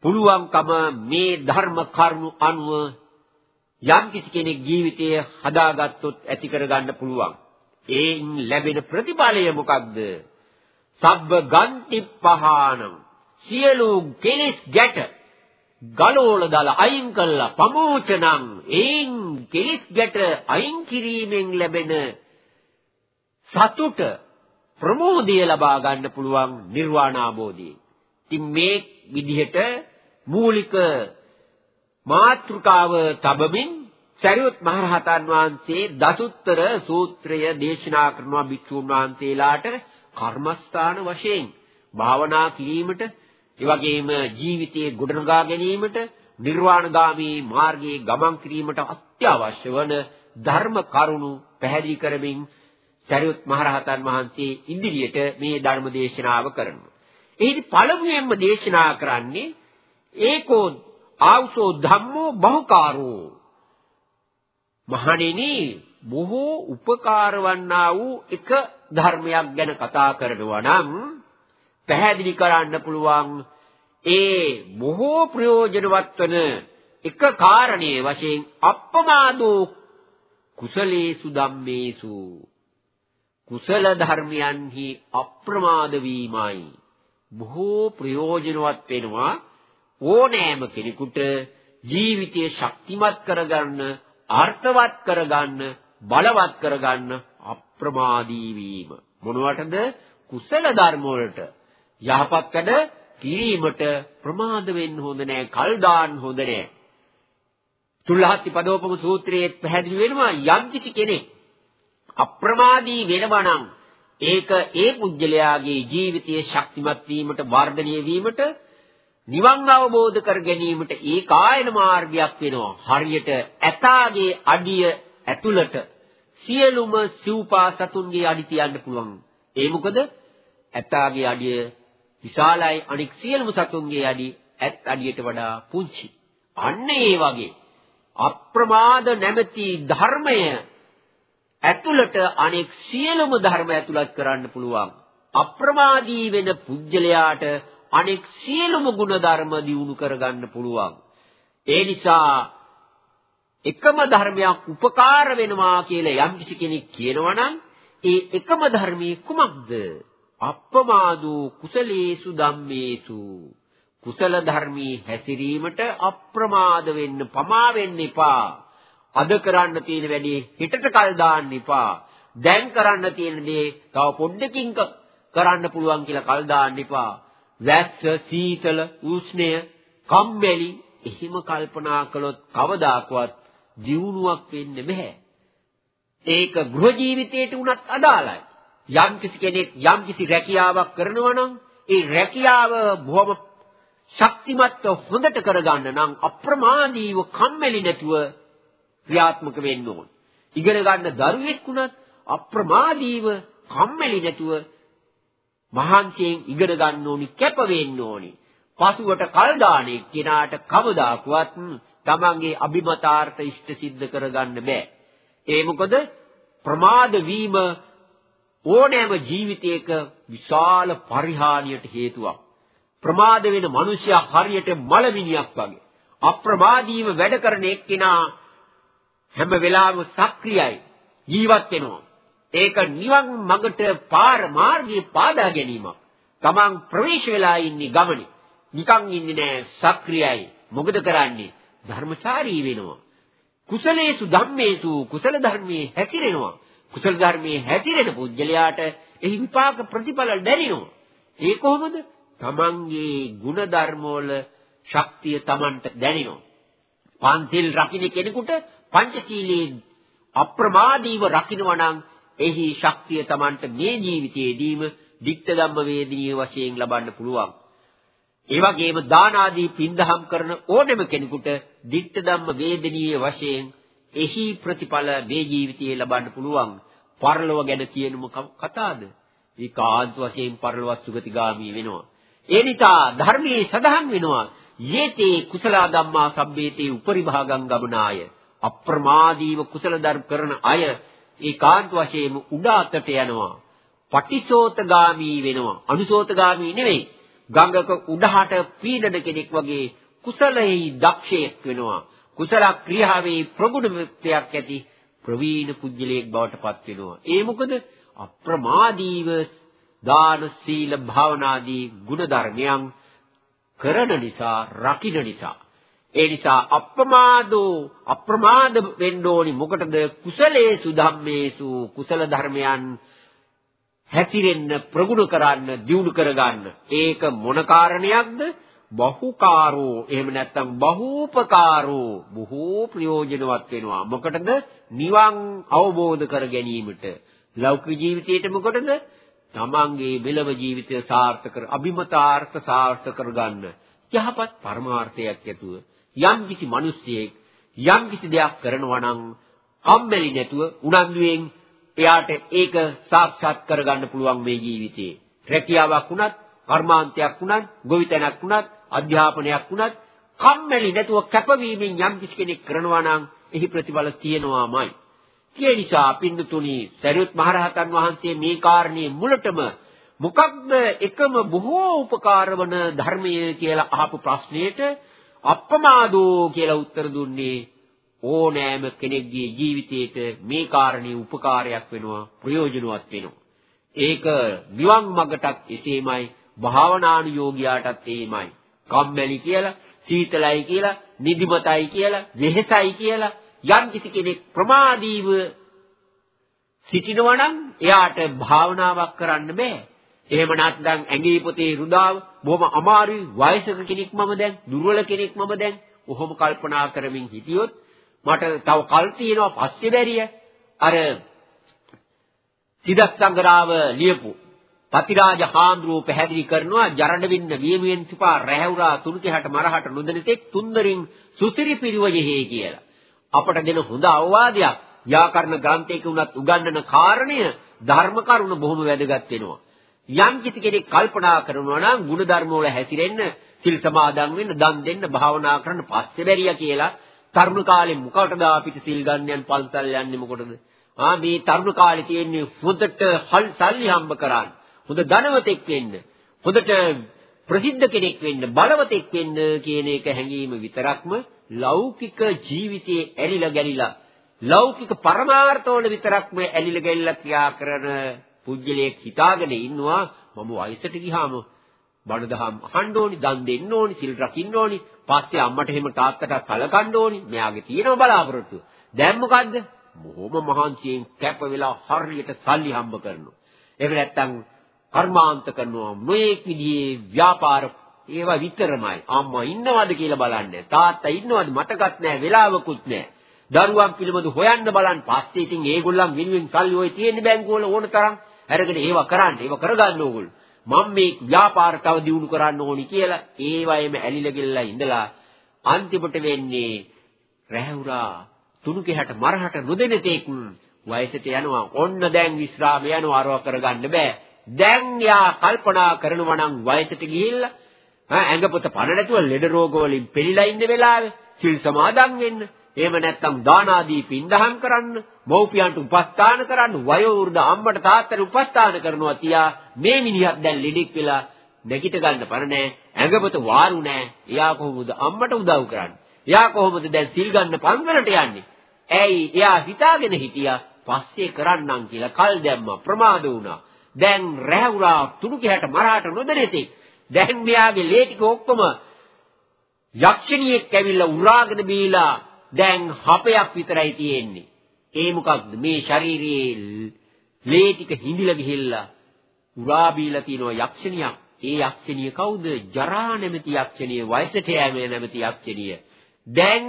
Speaker 2: පුළුවන්කම මේ ධර්ම කරුණු අනුව යම් කිසි කෙනෙක් ජීවිතය හදාගත්තොත් ඇති කරගන්න පුළුවන්. ඒන් ලැබෙන ප්‍රතිඵලය මොකක්ද? සබ්බ ගන්ති පහානම් සියලු කෙලෙස් ගැට ගලෝල දාලා අයින් කළා පමෝචනං ඒන් කෙලෙස් ගැට අයින් කිරීමෙන් ලැබෙන සතුට ප්‍රමෝදය ලබා ගන්න පුළුවන් නිර්වාණ අවබෝධය. ඉතින් මේ විදිහට මූලික මාත්‍රිකාව තබමින් සරියුත් මහරහතන් වහන්සේ දසුත්තර සූත්‍රය දේශනා කරනවා භික්ෂුන් වහන්සේලාට කර්මස්ථාන වශයෙන් භාවනා කිරීමට ඒ වගේම ජීවිතයේ ගොඩනගා ගැනීමට නිර්වාණගාමී මාර්ගයේ ගමන් කිරීමට අත්‍යවශ්‍ය වන ධර්ම කරුණු පැහැදිලි කරමින් සරියුත් මහරහතන් වහන්සේ ඉදිරියට මේ ධර්ම දේශනාව කරනවා. එහිදී පළමුවෙන්ම දේශනා කරන්නේ ඒකෝ ආවුසෝ ධම්මෝ බහුකාරෝ මහණෙනි බොහෝ උපකාර වන්නා වූ එක ධර්මයක් ගැන කතා කරනවා නම් පැහැදිලි කරන්න පුළුවන් ඒ බොහෝ ප්‍රයෝජනවත් වන එක කාරණයේ වශයෙන් අප්පමාදෝ කුසලේසු ධම්මේසු. කුසල ධර්මයන්හි අප්‍රමාද වීමයි බොහෝ ප්‍රයෝජනවත් වෙනවා ඕනෑම කෙනෙකුට ජීවිතය ශක්තිමත් කරගන්න අර්ථවත් කරගන්න බලවත් කරගන්න අප්‍රමාදී වීම. මොනවටද? කුසල ධර්ම වලට. යහපත් වැඩ කිරීමට ප්‍රමාද වෙන්න හොඳ නෑ කල් දාන්න හොඳ නෑ. තුල්හත්ති පදෝපම සූත්‍රයේ පැහැදිලි වෙනවා යම්කිසි කෙනෙක් අප්‍රමාදී වෙනවා නම් ඒක ඒ පුජ්‍යලයාගේ ජීවිතයේ ශක්තිමත් වීමට වර්ධනය වීමට නිවන් අවබෝධ කර ගැනීමට ඒකායන මාර්ගයක් වෙනවා. හරියට ඇතාගේ අඩිය ඇතුළට සියලුම සිව්පා සතුන්ගේ අඩි තියන්න පුළුවන්. ඒ මොකද ඇතාගේ අඩිය විශාලයි අනික් සියලුම සතුන්ගේ අඩි ඇත් අඩියට වඩා පුංචි. අන්න ඒ වගේ අප්‍රමාද නැමැති ධර්මය ඇතුළට අනෙක් සියලුම ධර්ම ඇතුළත් කරන්න පුළුවන්. අප්‍රමාදී වෙන පුජ්‍යලයාට අනෙක් සියලුම ಗುಣධර්ම දියුණු කරගන්න පුළුවන්. ඒ නිසා එකම ධර්මයක් උපකාර වෙනවා කියලා යම් කිසි කෙනෙක් කියනවා නම් ඒ එකම ධර්මයේ කුමක්ද? අප්‍රමාදෝ කුසලේසු ධම්මේසු කුසල ධර්මී හැසිරීමට අප්‍රමාද වෙන්න පමා වෙන්න එපා. අද කරන්න තියෙන වැඩේ හිතට කල් දාන්න එපා. දැන් කරන්න තියෙන දේ තව පොඩ්ඩකින් කරන්න පුළුවන් කියලා කල් දාන්න එපා. වැස්ස, සීතල, උෂ්ණය, කම්මැලි එහෙම කල්පනා කළොත් කවදාකවත් දියුණුවක් වෙන්නේ නැහැ. ඒක ගෘහ ජීවිතයට උනත් අදාළයි. යම් කිසි කෙනෙක් යම් කිසි රැකියාවක් කරනවා නම් ඒ රැකියාව බොහොම ශක්තිමත්ව හොඳට කරගන්න නම් අප්‍රමාදීව කම්මැලි නැතුව ක්‍රියාත්මක වෙන්න ඕන. ඉගෙන ගන්න දරුවෙක් වුණත් අප්‍රමාදීව කම්මැලි නැතුව මහන්සියෙන් ඉගෙන ගන්න ඕනි කැප වෙන්න ඕනි. පසුවට කල් දාන්නේ කෙනාට කවදාකවත් තමන්ගේ අභිමතාර්ථ ඉෂ්ට සිද්ධ කරගන්න බෑ. ඒ මොකද ප්‍රමාද වීම ඕනෑම ජීවිතයක විශාල පරිහානියට හේතුවක්. ප්‍රමාද වෙන මිනිසයා හරියට මලමිනියක් වගේ. අප්‍රමාදීව වැඩ කරන එක්කිනා හැම වෙලාවෙම සක්‍රියයි ජීවත් වෙනවා. ඒක නිවන් මඟට පාර මාර්ගයේ පාදා ගැනීමක්. Taman ප්‍රවේශ වෙලා ඉන්නේ ගමනේ. නිකන් ඉන්නේ නෑ සක්‍රියයි. මොකද කරන්නේ? ධර්මචාරී වෙනවා. කුසලේසු ධම්මේසු කුසල ධර්මයේ හැතිරෙනවා. කුසල ධර්මයේ හැතිරෙන පුජ්‍යලයාට එහි විපාක ප්‍රතිඵල දැනෙනවා. ඒ කොහොමද? Tamanගේ ගුණ ධර්ම වල ශක්තිය Tamanට දැනෙනවා. පන්තිල් රකින්න කෙනෙකුට පංචශීලයේ අප්‍රමාදීව රකින්නවා නම් එහි ශක්තිය Tamanට මේ ජීවිතයේදීම ditta ධම්ම වේදිනිය වශයෙන් ලබන්න පුළුවන්. ඒ වගේම දාන ආදී පින්දහම් කරන ඕනෑම කෙනෙකුට ditta ධම්ම වේදිනිය වශයෙන් එහි ප්‍රතිඵල මේ ජීවිතයේ ලබන්න පුළුවන්. පරලොව ගැන කියනම කතාවද? ඒකාන්ත වශයෙන් පරලොවත් සුගතිගාමී වෙනවා. ඒ නිසා ධර්මයේ සඳහන් වෙනවා යේතේ කුසල ධම්මා සම්බේතේ උපරිභාගං ගමනාය අප්‍රමාදීව කුසල ධර්ම කරන අය ඒකාන්ත වශයෙන්ම උඩ අතට යනවා. පටිසෝතගාමී වෙනවා. අනුසෝතගාමී නෙවෙයි. ගංගක උඩහට පීඩන කෙනෙක් වගේ කුසලෙහි දක්ෂයෙක් වෙනවා. කුසල ක්‍රියාවේ ප්‍රගුණත්වයක් ඇති ප්‍රවීණ පුජ්‍යලයක් බවට පත් වෙනවා. ඒ මොකද අප්‍රමාදීව දාන සීල භාවනාදී ගුණ ධර්මයන් කරන නිසා රකින්න නිසා ඒ නිසා අප්‍රමාදෝ අප්‍රමාද වෙන්න ඕනි. මොකටද? කුසලේසු ධම්මේසු. කුසල ධර්මයන් හැතිරෙන්න ප්‍රගුණ කරන්න දියුණු කරගන්න. ඒක මොන කාරණයක්ද? බහුකාරෝ. එහෙම නැත්නම් බහූපකාරෝ. බොහෝ ප්‍රයෝජනවත් වෙනවා. මොකටද? නිවන් අවබෝධ කර ගැනීමට. ලෞකික ජීවිතයේට මොකටද? තමන්ගේ මෙලව ජීවිතය සාර්ථක කර අභිමතාර්ථ සාර්ථක කරගන්න. යහපත් පරමාර්ථයක් ඇතුව. යම් කිසි මිනිස්සෙක් යම් කිසි දෙයක් කරනවා නම් කම්මැලි නැතුව උනන්දුවෙන් එයාට ඒක සාක්ෂාත් කරගන්න පුළුවන් මේ ජීවිතේ. රැකියාවක් වුණත්, කර්මාන්තයක් වුණත්, ගොවිතැනක් වුණත්, අධ්‍යාපනයක් වුණත් කම්මැලි නැතුව කැපවීමෙන් යම් කිසි කෙනෙක් කරනවා නම් එහි ප්‍රතිඵල තියෙනවාමයි. ඒ නිසා පින්දුතුනි සරියුත් මහරහතන් වහන්සේ මේ කාරණේ මුලටම මොකක්ද එකම බොහෝ උපකාර වන ධර්මය කියලා අහපු ප්‍රශ්නයට අප්‍රමාදෝ කියලා උත්තර දුන්නේ ඕනෑම කෙනෙක්ගේ ජීවිතේට මේ කාරණේ උපකාරයක් වෙනවා ප්‍රයෝජනවත් වෙනවා. ඒක නිවන් මඟටත් එසේමයි භාවනානුයෝගියාටත් එහෙමයි. කම්මැලි කියලා, සීතලයි කියලා, නිදිමතයි කියලා, වෙහෙසයි කියලා යම් කිසි කෙනෙක් ප්‍රමාදීව සිටිනවා නම් එයාට භාවනාවක් කරන්න බෑ. එහෙම නැත්නම් ඇඟේ පොතේ රුදාව බොහොම අමාරුයි. වයසක කෙනෙක් මම දැන් දුර්වල කෙනෙක් මම දැන් කොහොම කල්පනා කරමින් හිටියොත් මට තව කල් තියෙනවා පස්සේ බැරිය. අර සිදස් සංගරාව ලියපු පතිරාජ හාමුදුරුව පැහැදිලි කරනවා ජරණ වින්න වියමුවෙන් සිපා රැහැවුරා තුන්කෙහට මරහට නොදෙනතෙක් තුන්දරින් සුසිරි පිරිවයෙහි කියලා. අපට දෙන හොඳ අවවාදයක්. ව්‍යාකරණ ග්‍රන්ථයක උනත් උගන්වන කාරණය ධර්ම කරුණ බොහොම වැදගත් වෙනවා. යම් කිසි කෙනෙක් කල්පනා කරනවා නම් ගුණ ධර්ම වල හැසිරෙන්න සිල් සමාදන් වෙන්න දන් දෙන්න භාවනා කරන්න පස්සේ බැරිය කියලා තරුණ කාලේ මොකටද අපිට සිල් ගන්න යන පන්සල් යන්නේ මොකටද? ආ මේ තරුණ කාලේ තියෙන්නේ හොඳට සල්ලි හම්බ කරන්න හොඳ ධනවතෙක් වෙන්න හොඳට ප්‍රසිද්ධ කෙනෙක් වෙන්න බලවතෙක් වෙන්න කියන එක හැඟීම විතරක්ම ලෞකික ජීවිතයේ ඇලිලා ගැලිලා ලෞකික පරමාර්ථවල විතරක්ම ඇලිලා ගැලිලා ක්‍රියා කරන පුජ්‍යලයක් හිතාගෙන ඉන්නවා මම වයසට ගියාම බණ දහම් අහන්න ඕනි, දන් දෙන්න ඕනි, සිල් රකින්න ඕනි, පස්සේ අම්මට එහෙම තාත්තට සලකන්න ඕනි. මෙයාගේ තියෙන බලාපොරොත්තු. දැන් මොකද්ද? බොහොම මහන්සියෙන් කැප වෙලා හරියට සල්ලි හම්බ කරනවා. එහෙම නැත්නම් කර්මාන්ත කරනවා. මේක විදිහේ ව්‍යාපාර ඒවා විතරමයි. අම්මා ඉන්නවද කියලා බලන්නේ. තාත්තා ඉන්නවද මතකත් නැහැ, වෙලාවකුත් නැහැ. දරුවන් පිළිබඳ හොයන්න බලන්න. පස්සේ ඉතින් ඒගොල්ලන් වෙනුවෙන් සල්ලි ඔය තියෙන බැංකුවල ඕන තරම් අරගෙන ඒවා කරන්න ඒවා කරගන්න ඕගොල්ලෝ. මම මේ ව්‍යාපාර තව දියුණු කරන්න ඕනි කියලා ඒවයෙම ඇලිලා ගිල්ලා ඉඳලා අන්තිමට වෙන්නේ රැහුරා තුනුකෙහට මරහට නොදෙන තෙක් වයසට යනවා. ඔන්න දැන් විශ්‍රාම යනවා අරව කරගන්න බෑ. දැන් යා කල්පනා කරනවා නම් වයසට ගිහිල්ලා ඇඟපොත පණ නැතුව ලෙඩ රෝග වලින් පෙළලා ඉන්න වෙලාවේ සිල් සමාදන් වෙන්න. එහෙම නැත්නම් දාන ආදී පින්දහම් කරන්න, මව්පියන්ට උපස්ථාන කරන්න, වයෝ වෘද්ධ අම්මට තාත්තට උපස්ථාන කරනවා තියා මේ මිනිහක් දැන් ලෙඩෙක් වෙලා නැගිට ගන්න පර නැහැ. ඇඟපත වාරු නැහැ. එයා කොහොමද අම්මට උදව් කරන්නේ? එයා කොහොමද දැන් සිල් ගන්න පන්සලට යන්නේ? ඇයි එයා හිතාගෙන හිටියා පස්සේ කරන්නම් කියලා කල් දැම්මා ප්‍රමාද වුණා. දැන් රැවුරා තුඩු කැට මරාට නොදැනෙති. දැන් මෙයාගේ ලේ ටික ඔක්කොම යක්ෂණියෙක් ඇවිල්ලා උරාගෙන බීලා දැන් හපයක් විතරයි තියෙන්නේ. ඒ මොකක්ද මේ ශාරීරියේ ලේ ටික හිඳිලා ගිහිල්ලා උරා බීලා තියෙනවා යක්ෂණියක්. ඒ යක්ෂණිය කවුද? ජරා නැමැති යක්ෂණිය, වයසට යෑම නැමැති යක්ෂණිය. දැන්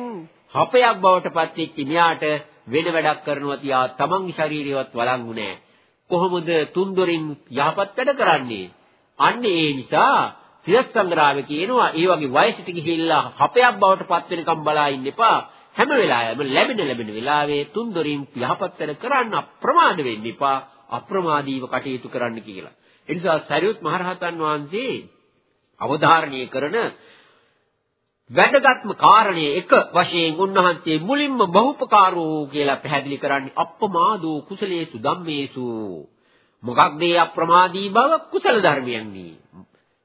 Speaker 2: හපයක් බවට පත් වෙච්ච මෙයාට වෙන වැඩක් කරනවා තියා තමන්ගේ ශරීරයවත් වළංගු නැහැ. කොහොමද තුන්දොරින් යහපත් වැඩ කරන්නේ? අන්න ඒ නිසා සියස් සංග්‍රහය කියනවා ඒ වගේ වයසට ගිහිල්ලා හපයක් බවට පත් වෙනකම් බලා ඉන්න එපා. හැම වෙලාවෙම ලැබෙන ලැබෙන වෙලාවේ තුන් දොරින් යහපත් වැඩ කරන්න අප්‍රමාද වෙන්න එපා අප්‍රමාදීව කටයුතු කරන්න කියලා. ඒ නිසා සරියුත් මහරහතන් වහන්සේ අවධාරණය කරන වැදගත්ම කාරණය එක වශයෙන් උන්වහන්සේ මුලින්ම බහුපකාරෝ කියලා පැහැදිලි කරන්නේ අප්‍රමාදෝ කුසලේසු ධම්මේසු. මොකක්ද මේ අප්‍රමාදී බව? කුසල ධර්මයන්නි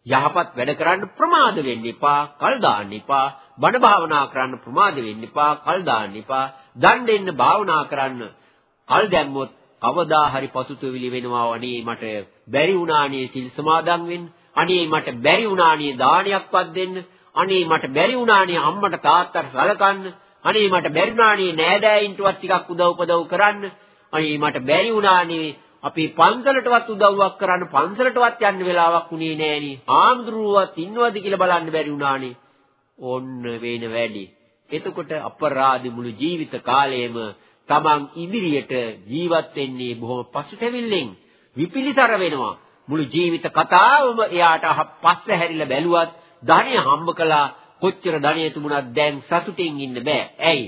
Speaker 2: යහපත් වැඩ කරන්න ප්‍රමාද වෙන්න එපා කල් දාන්න එපා බණ භාවනා කරන්න ප්‍රමාද වෙන්න එපා, කල් දාන්න එපා. දන් දෙන්න භාවනා කරන්න. කල් දැම්මොත් කවදා හරි පසුතැවිලි වෙනවා. අනේ මට බැරි වුණානේ සිල් සමාදන් වෙන්න. අනේ මට බැරි වුණානේ දානයක්වත් දෙන්න. අනේ මට බැරි වුණානේ අම්මට තාත්තට සලකන්න. අනේ මට බැරි වුණානේ නෑදෑයින්ටවත් ටිකක් උදව් උපදව් කරන්න. අනේ මට බැරි වුණානේ අපි පන්සලටවත් උදව්වක් කරන්න පන්සලටවත් යන්න වෙලාවක් උනේ නෑනේ. ආම්දුරුවත් ඉන්නවද කියලා බලන්න බැරි වුණානේ. ඕන්න වෙන වැඩි. එතකොට අපරාධි මුළු ජීවිත කාලයේම තමන් ඉදිරියට ජීවත් වෙන්නේ බොහොම පසුතැවිල්ලෙන් විපිලිතර වෙනවා. මුළු ජීවිත කතාවම එයාට පස්ස හැරිලා බැලුවත් ධනය හම්බ කළා කොච්චර ධනය තිබුණත් දැන් සතුටින් ඉන්න බෑ. ඇයි?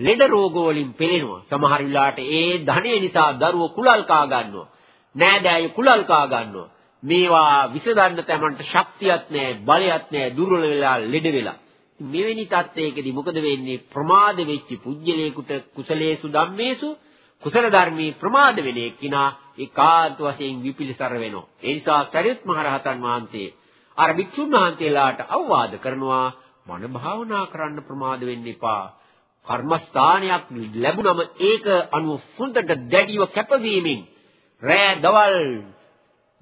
Speaker 2: ලෙඩ රෝග වලින් පෙළෙනවා. සමහර වෙලාවට ඒ ධනය නිසා දරුවෝ කුලල් කා ගන්නවා. නෑදෑයෝ කුලල් කා ගන්නවා. මේවා විසඳන්න තමන්ට ශක්තියක් නැහැ, බලයක් නැහැ, දුර්වල වෙලා ලෙඩ වෙලා. මෙවැනි තත්ත්වයකදී මොකද වෙන්නේ? ප්‍රමාද වෙච්ච පුජ්‍යලේකුට කුසලේසු ධම්මේසු කුසල ධර්මී ප්‍රමාද වෙන එක්කිනා ඒකාන්ත වශයෙන් විපිලිසර වෙනවා. ඒ නිසා සරියුත් මහ රහතන් වහන්සේ අර භික්ෂුන් වහන්සේලාට අවවාද කරනවා මන භාවනා කරන්න ප්‍රමාද වෙන්න එපා. කර්මස්ථානයක් ලැබුණම ඒක අනුව හොඳට දැඩිව කැපවීමෙන් රෑ දවල්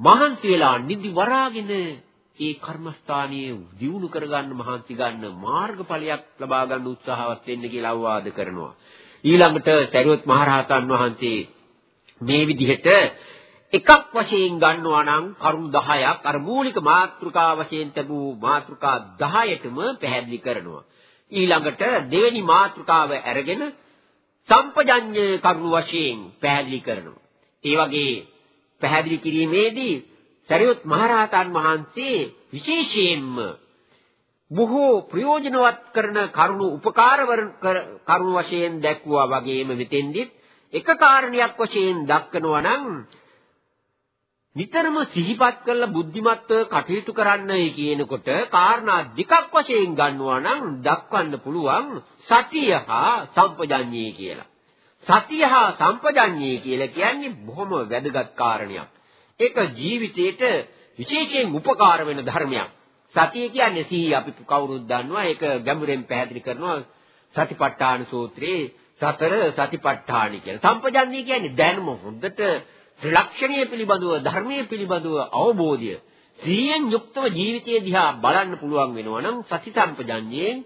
Speaker 2: මහන්සි වෙලා නිදි වරාගෙන ඒ කර්මස්ථානයේ දියුණු කරගන්න මහන්සි ගන්න මාර්ගඵලයක් ලබා ගන්න උත්සාහවත් වෙන්න කියලා අවවාද කරනවා. ඊළඟට සරියොත් මහරහතන් වහන්සේ මේ විදිහට එකක් වශයෙන් ගන්නවා නම් කරුණු 10ක් අර මූලික මාතෘකා වශයෙන් තිබූ මාතෘකා 10ටම පැහැදිලි කරනවා. ඊළඟට දෙවෙනි මාතෘකාව අරගෙන සම්පජඤ්ඤ කරුණු වශයෙන් පැහැදිලි කරනවා. ඒ වගේ පැහැදිලි කිරීමේදී සරියුත් මහරහතන් වහන්සේ විශේෂයෙන්ම බොහෝ ප්‍රයෝජනවත් කරන කරුණු උපකාර කරුණු වශයෙන් දැක්වුවා වගේම මෙතෙන්දිත් එක කාරණයක් වශයෙන් දක්වනවා නම් නිතරම සිහිපත් කරලා බුද්ධිමත්ව කටයුතු කරන්නයි කියනකොට කාරණා දෙකක් වශයෙන් ගන්නවා නම් දක්වන්න පුළුවන් සතිය හා සම්පජඤ්ඤේ කියලා. සතිය හා සම්පජඤ්ඤේ කියලා කියන්නේ බොහොම වැදගත් කාරණයක්. ඒක ජීවිතේට විශේෂයෙන් උපකාර වෙන ධර්මයක්. සතිය කියන්නේ සිහිය අපි කවුරුත් දන්නවා. ඒක ගැඹුරෙන් පැහැදිලි කරනවා සතිපට්ඨාන සූත්‍රයේ සතර සතිපට්ඨාන කියලා. සම්පජඤ්ඤේ කියන්නේ දැනුම හොඳට ත්‍රිලක්ෂණීය පිළිබඳව ධර්මයේ පිළිබඳව අවබෝධය සිහියෙන් යුක්තව ජීවිතය දිහා බලන්න පුළුවන් වෙනවා නම් සති සම්පජඤ්ඤයෙන්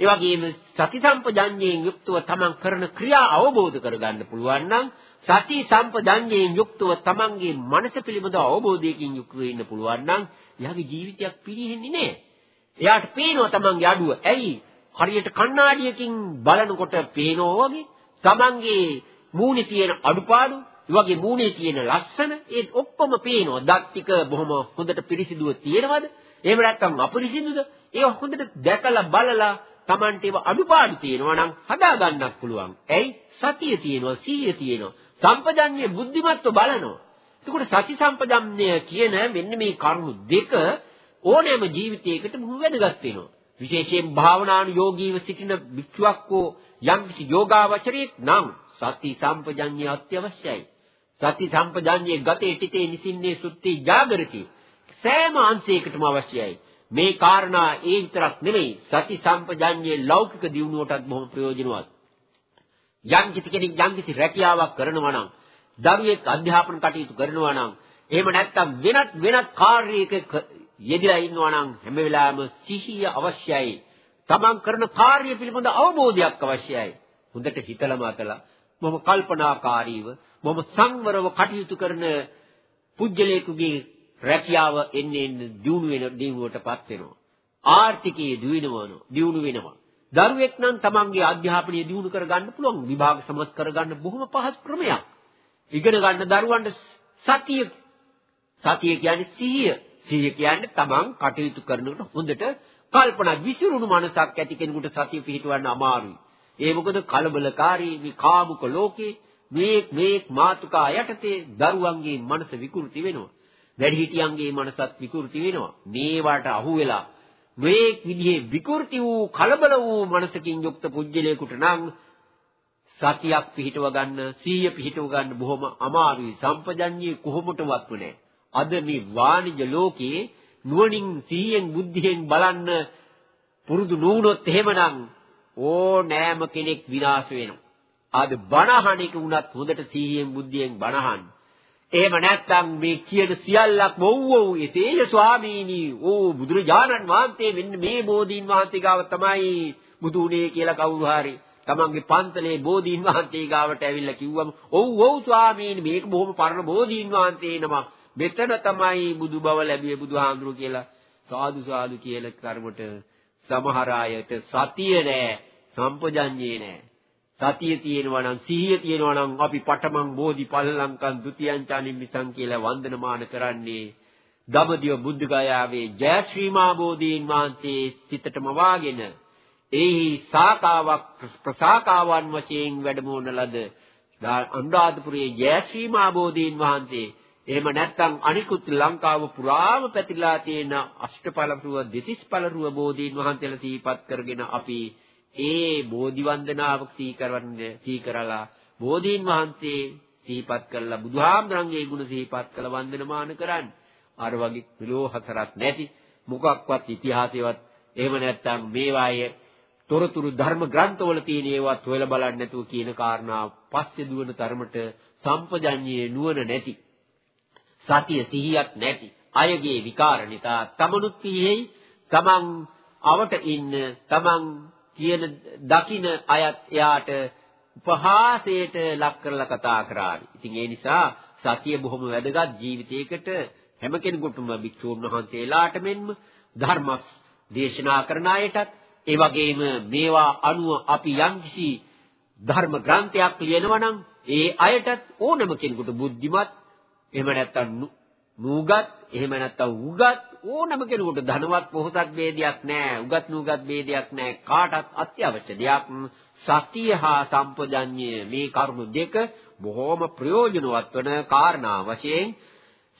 Speaker 2: ඒ වගේම සති සම්පජඤ්ඤයෙන් යුක්තව තමන් කරන ක්‍රියා අවබෝධ කරගන්න පුළුවන් නම් සති සම්පජඤ්ඤයෙන් යුක්තව තමන්ගේ මනස පිළිබඳව අවබෝධයකින් යුක්තව ඉන්න පුළුවන් නම් එයාගේ ජීවිතයක් පිරිහෙන්නේ නැහැ. එයාට පේනවා තමන්ගේ අඩුව. ඇයි? හරියට කණ්ණාඩියකින් බලනකොට පේනවා වගේ තමන්ගේ මූණේ තියෙන අඩුපාඩු ඒ වගේ මූණේ තියෙන ලස්සන ඒ ඔක්කොම පේනවා. දත් ටික බොහොම හොඳට පිරිසිදුව තියෙනවද? එහෙම නැත්නම් අපිරිසිදුද? ඒව හොඳට දැකලා බලලා Tamante ඒව අඩුපාඩු තියෙනවා නම් හදා ගන්නත් පුළුවන්. ඇයි? සතිය තියෙනවා, සීය තියෙනවා. සම්පජඤ්ඤය බුද්ධිමත්ව බලනවා. එතකොට සති සම්පජඤ්ඤය කියන මෙන්න මේ කරුණු දෙක ඕනෑම ජීවිතයකට බොහොම වැදගත් වෙනවා. විශේෂයෙන් භාවනානුයෝගීව සිටින භික්ෂුවක් හෝ යම්කිසි යෝගාවචරයෙක් නම් සති සම්පජඤ්ඤය අත්‍යවශ්‍යයි. සති සම්පජාඤ්ඤේ ගතේ ටිතේ නිසින්නේ සුත්ති ජාගරති සෑම අංශයකටම අවශ්‍යයි මේ කාරණා ඒ විතරක් නෙමෙයි සති සම්පජාඤ්ඤේ ලෞකික දියුණුවටත් බොහොම ප්‍රයෝජනවත්. යම් කිසි කෙනෙක් යම් කිසි රැකියාවක් කරනවා නම් දරුවෙක් අධ්‍යාපන කටයුතු කරනවා නම් එහෙම නැත්නම් වෙනත් වෙනත් කාර්යයක යෙදලා ඉන්නවා නම් හැම වෙලාවෙම සිහිය අවශ්‍යයි. තමන් කරන කාර්ය පිළිබඳ අවබෝධයක් අවශ්‍යයි. හොඳට හිතලා මතලා බොහොම කල්පනාකාරීව බොහොම සංවරව කටයුතු කරන පුජ්‍යලේකුගේ රැකියාව එන්නේ එන්නේ දියුණු වෙන දියුණුවටපත් වෙනවා. ආර්ථිකයේ දියුණුවන දියුණු වෙනවා. දරුවෙක් නම් තමන්ගේ අධ්‍යාපනය දියුණු කරගන්න පුළුවන් විභාග සමත් කරගන්න බොහොම පහසු ක්‍රමයක්. ඉගෙන ගන්න දරුවන්ට සතිය සතිය කියන්නේ සිහිය. සිහිය කියන්නේ තමන් කටයුතු කරනකොට හොඳට කල්පනා විසිරුණු මනසක් ඇති කෙනෙකුට සතිය පිහිටවන්න අමාරුයි. ඒ මොකද කලබලකාරී මේ කාමුක ලෝකේ මේ මේ මාතුකා යටතේ දරුවන්ගේ මනස විකෘති වෙනවා. වැඩිහිටියන්ගේ මනසත් විකෘති වෙනවා. මේවට අහු වෙලා මේ විදිහේ විකෘති වූ කලබල වූ මනසකින් යුක්ත පුජ්‍යලයකට නම් සතියක් පිහිටව ගන්න, සීය පිහිටව ගන්න බොහොම අමාරුයි. සම්පජඤ්ඤේ කොහොමටවත් නැහැ. අද මේ වාණිජ ලෝකයේ නුවණින් සීයෙන් බුද්ධියෙන් බලන්න පුරුදු නුනොත් එහෙමනම් ඕනෑම කෙනෙක් විනාශ වෙනවා. ආද බණහන එක උනත් හොඳට සීහියෙන් බුද්ධියෙන් බණහන්. එහෙම නැත්නම් මේ කියන සියල්ලක් වොව්වෝ එසේය ස්වාමීනි ඕ බුදුරජාණන් වහන්සේ මෙන්න මේ බෝධීන් වහන්සේ ගාව තමයි බුදු උනේ කියලා කවුරු හරි තමන්ගේ පන්තලේ බෝධීන් වහන්සේ ගාවට ඇවිල්ලා කිව්වම ඔව් ඔව් ස්වාමීනි මේක බොහොම පරණ බෝධීන් වහන්සේ නම මෙතන තමයි බුදු බව ලැබියේ බුදුහාඳුරු කියලා සාදු සාදු කියලා කර්මට සමහර අයට සතිය නෑ සම්පජඤ්ඤේ නෑ. සතිය තියෙනවා නම් සිහිය තියෙනවා නම් අපි පඨමං බෝධි පල්ලංකං ဒ ුතියං චානිම්මිසං කියලා වන්දනමාන කරන්නේ දඹදිව බුද්ධ ගයාවේ ජයශ්‍රී මා බෝධීන් වහන්සේ සිතටම වාගෙන. එහි සාකාවක් ප්‍රසාකාවන් වශයෙන් වැඩමවන ලද අනුරාධපුරයේ ජයශ්‍රී මා බෝධීන් වහන්සේ එහෙම නැත්නම් අනිකුත් ලංකාව පුරාම පැතිරලා තියෙන අෂ්ටපලරුව දෙතිස්පලරුව බෝධීන් වහන්සේලා සිහිපත් කරගෙන අපි ඒ බෝධි වන්දනාවක් සීකරවන්න සීකරලා බෝධීන් වහන්සේ සිහිපත් කළා බුදුහාමුදුරන්ගේ ගුණ සිහිපත් කළ වන්දනමාන කරන්නේ. අර වගේ පිළෝ හතරක් නැති මොකක්වත් ඉතිහාසෙවත් එහෙම නැත්නම් මේවායේ තොරතුරු ධර්ම ග්‍රන්ථවල තියෙන ඒවත් හොයලා බලන්න නැතුව කියන කාරණා පස්සේ දුවන තරමට සම්පජඤ්ඤයේ නුවණ නැති සතිය සිහියක් නැති අයගේ විකාර නිසා තමනුත් පිහිෙයි තමන් අවට ඉන්න තමන් කියන දකින අයත් එයාට උපහාසයට ලක් කරලා කතා කරાવી. ඉතින් ඒ නිසා සතිය බොහොම වැදගත් ජීවිතයකට හැම කෙනෙකුටම භික්ෂුන් වහන්සේලාට මෙන්ම ධර්ම දේශනා කරන අයටත් ඒ වගේම මේවා අනුව අපි යම්කිසි ධර්ම ග්‍රන්ථයක් ලියනවා නම් ඒ අයටත් ඕනම කෙනෙකුට බුද්ධිමත් එහෙම නැත්නම් නූගත් එහෙම නැත්නම් උගත් ඕනම කෙනෙකුට ධනවත් පොහොසත් ભેදයක් නැහැ උගත් නූගත් ભેදයක් නැහැ කාටත් අත්‍යවශ්‍ය දෙයක් සතිය හා සම්පජඤ්ඤය මේ කරුණු දෙක බොහෝම ප්‍රයෝජනවත් වන කාරණා වශයෙන්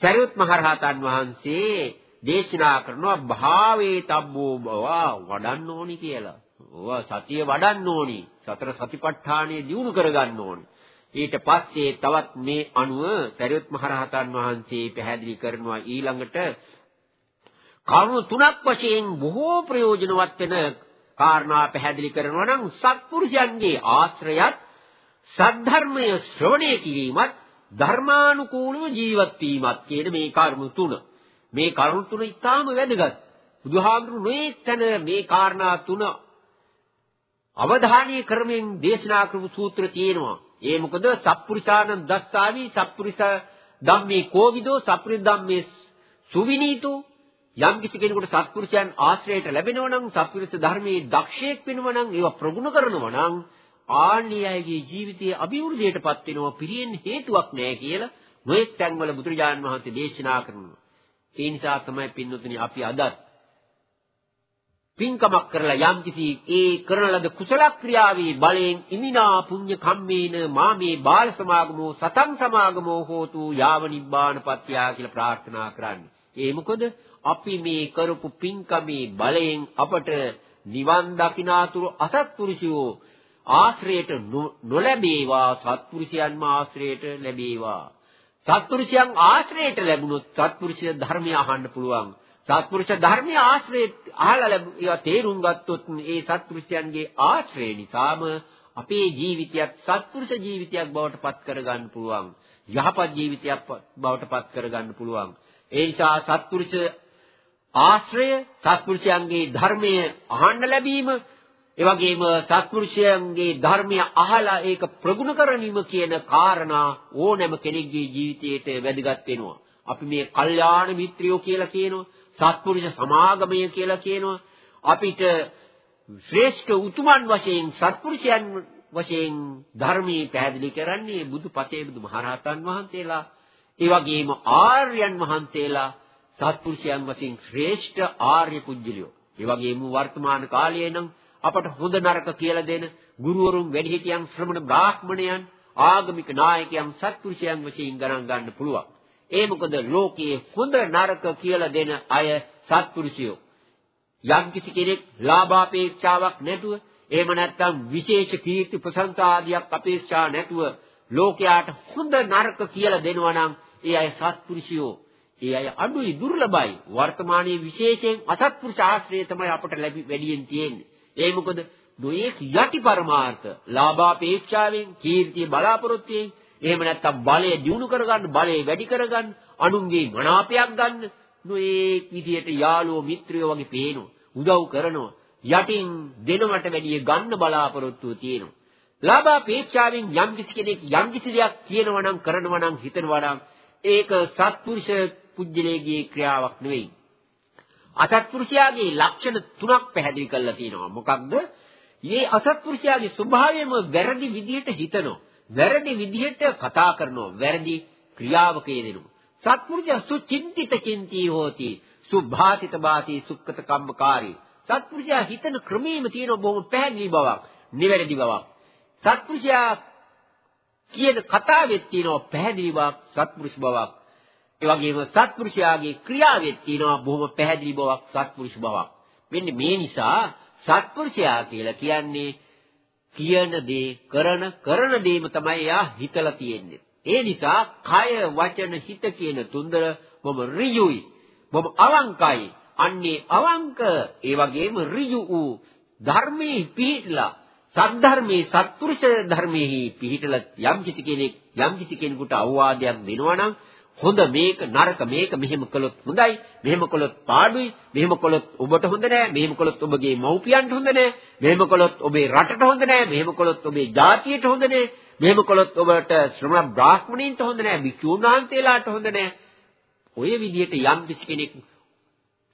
Speaker 2: සරියුත් මහරහතන් වහන්සේ දේශනා කරනවා භාවේ තබ්බෝ බව වඩන්න ඕනි කියලා. ඕවා සතිය වඩන්න ඕනි. සතර සතිපට්ඨානය දියුණු කරගන්න ඕනි. ඊට පස්සේ තවත් මේ අනුව සරියුත් මහරහතන් වහන්සේ පැහැදිලි කරනවා ඊළඟට කරුණු තුනක් වශයෙන් බොහෝ ප්‍රයෝජනවත් වෙන කාරණා පැහැදිලි කරනවා නම් සත්පුරුෂයන්ගේ ආශ්‍රයත් සද්ධර්මය ශ්‍රවණය කිරීමත් ධර්මානුකූලව ජීවත් වීමත් කියන මේ කරුණු තුන. මේ කරුණු තුන ඉතාම වැදගත්. බුදුහාමුදුරු මේ තැන මේ කාරණා තුන අවධානය කරමින් දේශනා කරපු සූත්‍ර තියෙනවා. ඒ මොකද සප්පුරිසානන් දස්සාවි සප්පුරිස ධම්මේ කෝවිදෝ සප්පුරිස ධම්මේ සුවිනීතෝ යම් කිසි කෙනෙකුට සත්පුරුෂයන් ආශ්‍රයයට ලැබෙනවා නම් සත්පුරුෂ ධර්මයේ දක්ෂයෙක් වෙනවා නම් ඒවා ප්‍රගුණ කරනවා නම් ආන්‍යයගේ ජීවිතයේ අභිවෘද්ධියටපත් වෙනවා පිරියෙන් හේතුවක් නැහැ කියලා නොඑක් තැන්වල බුදුරජාණන් වහන්සේ දේශනා කරනවා. ඒ නිසා තමයි පින්නතුනි අපි අදත් පින්කමක් කරලා යම්කිසි ඒ කරන ලද කුසල ක්‍රියාවේ බලයෙන් ඉමිනා පුඤ්ඤ කම්මේන මාමේ බාල සමාගමෝ සතං සමාගමෝ හෝතු යාව නිබ්බානපත්ත්‍යා කියලා ප්‍රාර්ථනා කරන්නේ. ඒ මොකද අපි මේ කරපු පින්කමේ බලයෙන් අපට නිවන් දකිනාතුරු අසත්පුරුෂයෝ ආශ්‍රයයට නොලැබේවා. සත්පුරුෂයන්ම ආශ්‍රයයට ලැබේවා. සත්පුරුෂයන් ආශ්‍රයයට ලැබුණොත් සත්පුරුෂය ධර්මය අහන්න පුළුවන්. සත්පුරුෂ ධර්මය ආශ්‍රය අහලා ලැබුවා තේරුම් ගත්තොත් ඒ සත්පුරුෂයන්ගේ ආශ්‍රය නිසාම අපේ ජීවිතයත් සත්පුරුෂ ජීවිතයක් බවට පත් කරගන්න පුළුවන්. යහපත් ජීවිතයක් බවට පත් කරගන්න පුළුවන්. ඒ නිසා සත්පුරුෂ ආශ්‍රය සත්පුරුෂයන්ගේ ධර්මය අහන්න ලැබීම ඒ වගේම සත්පුරුෂයන්ගේ ධර්මය අහලා ඒක ප්‍රගුණ කරගැනීම කියන කාරණා ඕනෑම කෙනෙක්ගේ ජීවිතයට වැදගත් වෙනවා. අපි මේ කල්යාණ මිත්‍රයෝ කියලා කියනවා. සත්පුරුෂ සමාගමය කියලා කියනවා. අපිට ශ්‍රේෂ්ඨ උතුමන් වශයෙන් සත්පුරුෂයන් වශයෙන් ධර්මයේ පැහැදිලි කරන්නේ බුදුපතේ බුදුමහරහතන් වහන්සේලා. ඒ වගේම ආර්යයන් වහන්සේලා සත්පුරුෂයන් වශයෙන් ශ්‍රේෂ්ඨ ආර්ය පුජ්‍යලියෝ. ඒ වගේම වර්තමාන කාලයේ නම් අපට හොඳ නරක කියලා දෙන ගුරුවරුන් වැඩිහිටියන් ශ්‍රමණ බ්‍රාහ්මණයන් ආගමික නායකයන් සත්පුරුෂයන් වශයෙන් ගණන් ගන්න පුළුවන්. ඒ මොකද ලෝකයේ හොඳ නරක කියලා දෙන අය සත්පුරුෂයෝ. යම් කිසි කෙනෙක් ලාභාපේක්ෂාවක් නැතුව එහෙම නැත්නම් විශේෂ කීර්ති ප්‍රශංසා ආදියක් අපේක්ෂා නැතුව ලෝකයාට හොඳ නරක කියලා දෙනවා නම් ඒ අය සත්පුරුෂයෝ. ඒ අය අඩුයි දුර්ලභයි. වර්තමානයේ විශේෂයෙන් අසත්පුරුෂ ආශ්‍රය තමයි අපට ලැබි වැඩියෙන් තියෙන්නේ. ඒ මොකද නොයේක් යටි පරමාර්ථ ලාභාපේක්ෂාවෙන් කීර්තිය බලාපොරොත්තුෙන් එහෙම නැත්නම් බලය දියුණු කරගන්න බලය වැඩි කරගන්න අනුන්ගේ මනාපයක් ගන්න නොයේක් විදියට යාළුවෝ මිත්‍රයෝ වගේ පේනවා උදව් කරනවා යටින් දෙනවට වැඩිය ගන්න බලාපොරොත්තුව තියෙනවා ලාභාපේක්ෂාවෙන් යම් කිසි කෙනෙක් යම් කිසි දෙයක් කියනවා නම් කරනවා නම් හිතනවා නම් ඒක සත්පුරුෂ පුජ්‍යලේගේ ක්‍රියාවක් නෙවෙයි අසත්පුරුෂයාගේ ලක්ෂණ තුනක් පැහැදිලි කරලා තියෙනවා. මොකක්ද? මේ අසත්පුරුෂයාගේ ස්වභාවයම වැරදි විදිහට හිතනවා. වැරදි විදිහට කතා කරනවා. වැරදි ක්‍රියාවක යෙදෙනවා. සත්පුරුෂයා සුචින්තිත චින්තී හෝති. සුභාසිත බාති සුක්කත කම්මකාරී. සත්පුරුෂයා හිතන ක්‍රමයේම තියෙන බොහොම පැහැදිලි බවක්, නිවැරදි බවක්. සත්පුරුෂයා කියන කතාවෙත් තියෙන පැහැදිලි බවක්, සත්පුරුෂ බවක්. ඒ වගේම සත්පුරුෂයාගේ ක්‍රියාවෙත් තියෙනවා බොහොම පැහැදිලි බවක් සත්පුරුෂ බවක්. මෙන්න මේ නිසා සත්පුරුෂයා කියලා කියන්නේ කියන දේ කරන කරන දේම තමයි එයා හිතලා තියෙන්නේ. ඒ නිසා කය වචන හිත කියන තුන්දර බොම ඍජුයි. බොම අවංකයි. අන්නේ අවංක ඒ වගේම ඍජු වූ ධර්මයේ පිහිටලා සද්ධර්මයේ සත්පුරුෂ ධර්මයේ පිහිටලා යම් කිසි කෙනෙක් යම් කිසි කෙනෙකුට අවවාදයක් දෙනවා නම් හොඳ මේක නරක මේක මෙහෙම කළොත් හොඳයි මෙහෙම කළොත් පාඩුයි මෙහෙම කළොත් ඔබට හොඳ නෑ මෙහෙම කළොත් ඔබගේ මව්පියන්ට හොඳ නෑ මෙහෙම කළොත් ඔබේ රටට හොඳ නෑ මෙහෙම කළොත් ඔබේ ජාතියට හොඳ නෑ මෙහෙම කළොත් ඔබට ශ්‍රමණ බ්‍රාහ්මණයින්ට හොඳ නෑ භික්ෂුන් වහන්සේලාට හොඳ නෑ ඔය විදිහට යම් කිසි කෙනෙක්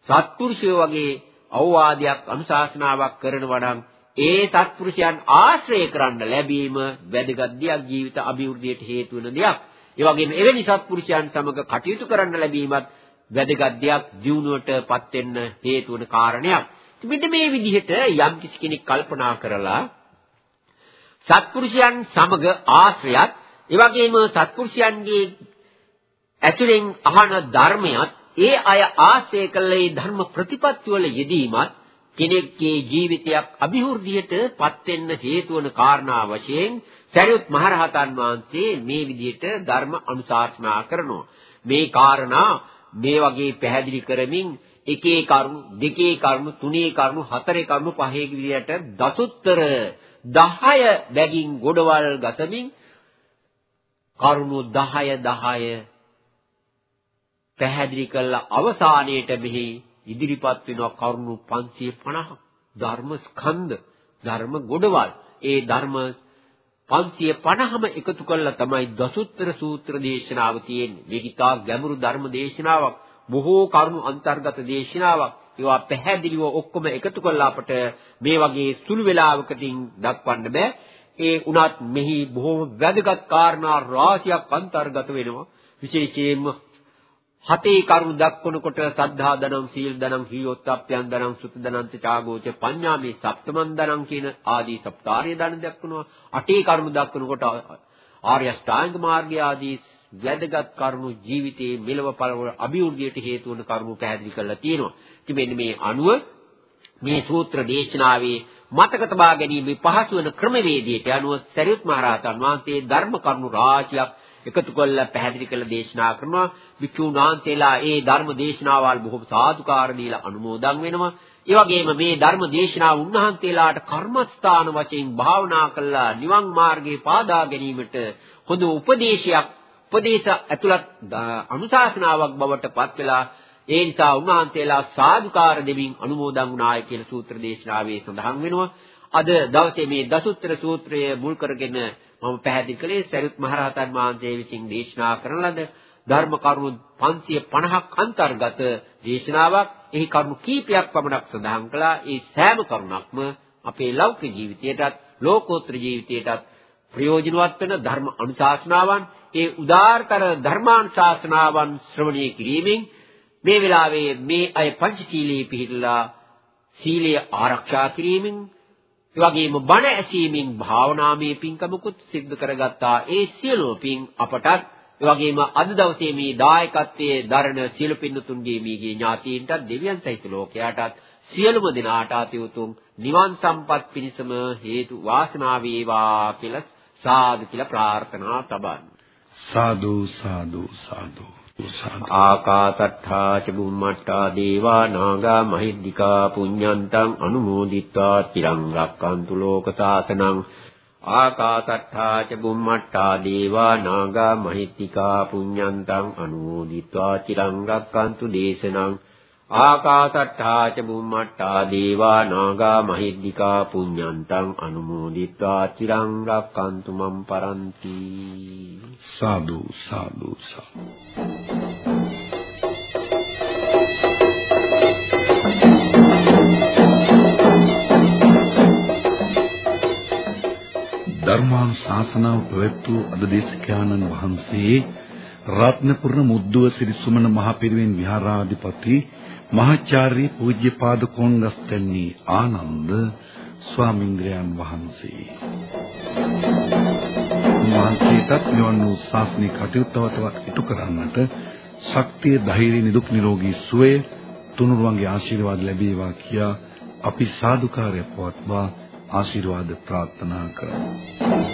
Speaker 2: සත්පුරුෂයෝ වගේ අවවාදයක් අනුශාසනාවක් කරනවා නම් ඒ සත්පුරුෂයන් ආශ්‍රය කරන්න ලැබීම වැදගත් දෙයක් ජීවිත අභිවෘද්ධියට හේතු වෙන දෙයක්. ඒ වගේම එවැනි සත්පුරුෂයන් සමග කටයුතු කරන්න ලැබීමත් වැදගත් දෙයක් ජීවුණුවටපත් වෙන්න හේතු වෙන කාරණයක්. මෙන්න මේ විදිහට යම් කිසි කෙනෙක් කල්පනා කරලා සත්පුරුෂයන් සමග ආශ්‍රයත් ඒ වගේම සත්පුරුෂයන්ගේ ඇතුලෙන් අහන ධර්මයක් ඒ අය ආශ්‍රය කළ ඒ ධර්ම ප්‍රතිපත්ති වල යෙදීමත් කෙනෙක්ගේ ජීවිතයක් અભිවෘද්ධියට පත් වෙන්න හේතු වන කාරණා වශයෙන් සරියුත් මහරහතන් වහන්සේ මේ විදිහට ධර්ම අනුශාසනා කරනවා. මේ කාරණා මේ වගේ පැහැදිලි කරමින් එකේ කරුණු දෙකේ කරුණු තුනේ කරුණු හතරේ කරුණු පහේ විදිහට දසුත්තර 10 බැගින් ගොඩවල් ගතමින් කරුණු 10 10 පැහැදිලි කළ අවසානයේට මෙහි ඉදිරිපත් වෙනවා කරුණු 550ක් ධර්ම ස්කන්ධ ධර්ම ගොඩවල් ඒ ධර්ම 550ම එකතු කරලා තමයි දසුත්තර සූත්‍ර දේශනාව තියෙන්නේ. මේක ඉතා ගැඹුරු ධර්ම දේශනාවක් බොහෝ කරුණු අන්තර්ගත දේශනාවක්. ඒවා පැහැදිලිව ඔක්කොම එකතු කරලා අපට මේ වගේ සුළු වේලාවකකින් දක්වන්න බෑ. ඒ උනත් මෙහි බොහෝ වැදගත් කාරණා රාශියක් අන්තර්ගත වෙනවා. විශේෂයෙන්ම හතේ කරුණු දක්වනකොට සද්ධා දනං සීල් දනං හීයොත්ප්පයන් දනං සුත දනං චාගෝච පඤ්ඤා මේ සප්තමන් දනං කියන ආදී සප්තාර්ය දන දක්වනවා අටේ කරුණු දක්වනකොට ආර්ය අෂ්ටාංග මාර්ගය ආදී වැදගත් කරුණු ජීවිතයේ මෙලව පළවල අභිවෘද්ධියට හේතු වන කරුණු පැහැදිලි කරලා තියෙනවා. ඉතින් මෙන්න මේ අනුව මේ සූත්‍ර දේශනාවේ මතක තබා ගැනීම පහසු වන ක්‍රමවේදයට අනුව සරියුත් මහ රහතන් වහන්සේ ධර්ම කරුණු රාශියක් එකතු කරලා පැහැදිලි කරලා දේශනා කරනවා. වික්ෂුන් වහන්සේලා ඒ ධර්ම දේශනාවල් බොහොම සාදුකාර දීලා අනුමෝදන් වෙනවා. ඒ වගේම මේ ධර්ම දේශනාව උන්වහන්සේලාට කර්මස්ථාන වශයෙන් භාවනා කළා නිවන් මාර්ගේ පාදා ගැනීමට හොඳ උපදේශයක් උපදේශ ඇතුළත් අනුශාසනාවක් බවට පත් වෙලා ඒ නිසා උන්වහන්සේලා සාදුකාර දෙමින් අනුමෝදන් වුණාය කියලා සූත්‍ර දේශනාවේ සඳහන් වෙනවා. අද දවසේ මේ දසුත්තර සූත්‍රය මුල් කරගෙන මම පැහැදිලි කළේ සරියුත් මහරහතන් වහන්සේ විසින් දේශනා කරන ලද ධර්ම කරුණු 550ක් අන්තර්ගත දේශනාවක්. එහි කරුණු කීපයක් පමණක් සඳහන් කළා. ඒ සෑම කරුණක්ම අපේ ලෞකික ජීවිතයටත් ලෝකෝත්තර ජීවිතයටත් ප්‍රයෝජනවත් වෙන ධර්ම අනුශාසනාවන් ඒ උදාාරතර ධර්මානුශාසනාවන් ශ්‍රවණය කිරීමෙන් මේ වෙලාවේ මේ අය පංචශීලයේ පිහිටලා සීලය ආරක්ෂා කිරීමෙන් ඒ වගේම බණ ඇසීමෙන් භාවනාමය පින්කමකුත් සිද්ධ කරගත්තා. ඒ සියලුම පින් අපටත් ඒ වගේම අද දවසේ මේ දායකත්වයේ දරන සියලු පින්නතුන්ගේ මීගේ ඥාතීන්ටත් දෙවියන් සහිත ලෝකයාටත් සියලුම දෙනාට අතිඋතුම් නිවන් සම්පත් පිණිසම හේතු වාසනාව වේවා කියලා සාදු කියලා ප්‍රාර්ථනා තබන්න.
Speaker 1: සාදු සාදු සාදු
Speaker 2: ආකාසට්ඨා ච බුම්මට්ටා දේවා නාග මහිද්దికා පුඤ්ඤන්තං අනුමෝදිත්වා තිරං රක්칸තු ලෝක සාසනං. ආකාසට්ඨා ච බුම්මට්ටා දේවා නාග මහිද්దికා පුඤ්ඤන්තං අනුමෝදිත්වා තිරං රක්칸තු දේශනං. ආකාසට්ඨා ච බුම්මට්ඨා දේවා නාග මහිද්దికා පුඤ්ඤන්තං අනුමෝදිත්වා චිරං රක්칸තු මම් පරන්ති.
Speaker 1: සාදු සාදු සාදු. ධර්මාන් ශාසනාව ප්‍රවැත්වූ අද දේශකයන්න් වහන්සේ රත්නපුරන මුද්දුව සිරිසුමන මහ පිරිවෙන් විහාරාධිපති මහාචාර්ය පූජ්‍යපාද කොණ්ඩස්තන්නි ආනන්ද ස්වාමීන්ද්‍රයන් වහන්සේ. වහන්සේටත් මෙවන් වූ ශාස්ත්‍රීය කටයුතු තවත් ඉටු කරන්නට ශක්තිය ධෛර්ය නිදුක් නිරෝගී සුවය තුනුරුවන්ගේ ආශිර්වාද ලැබේවා කියා අපි සාදුකාරය පවත්වා ආශිර්වාද ප්‍රාර්ථනා කරමු.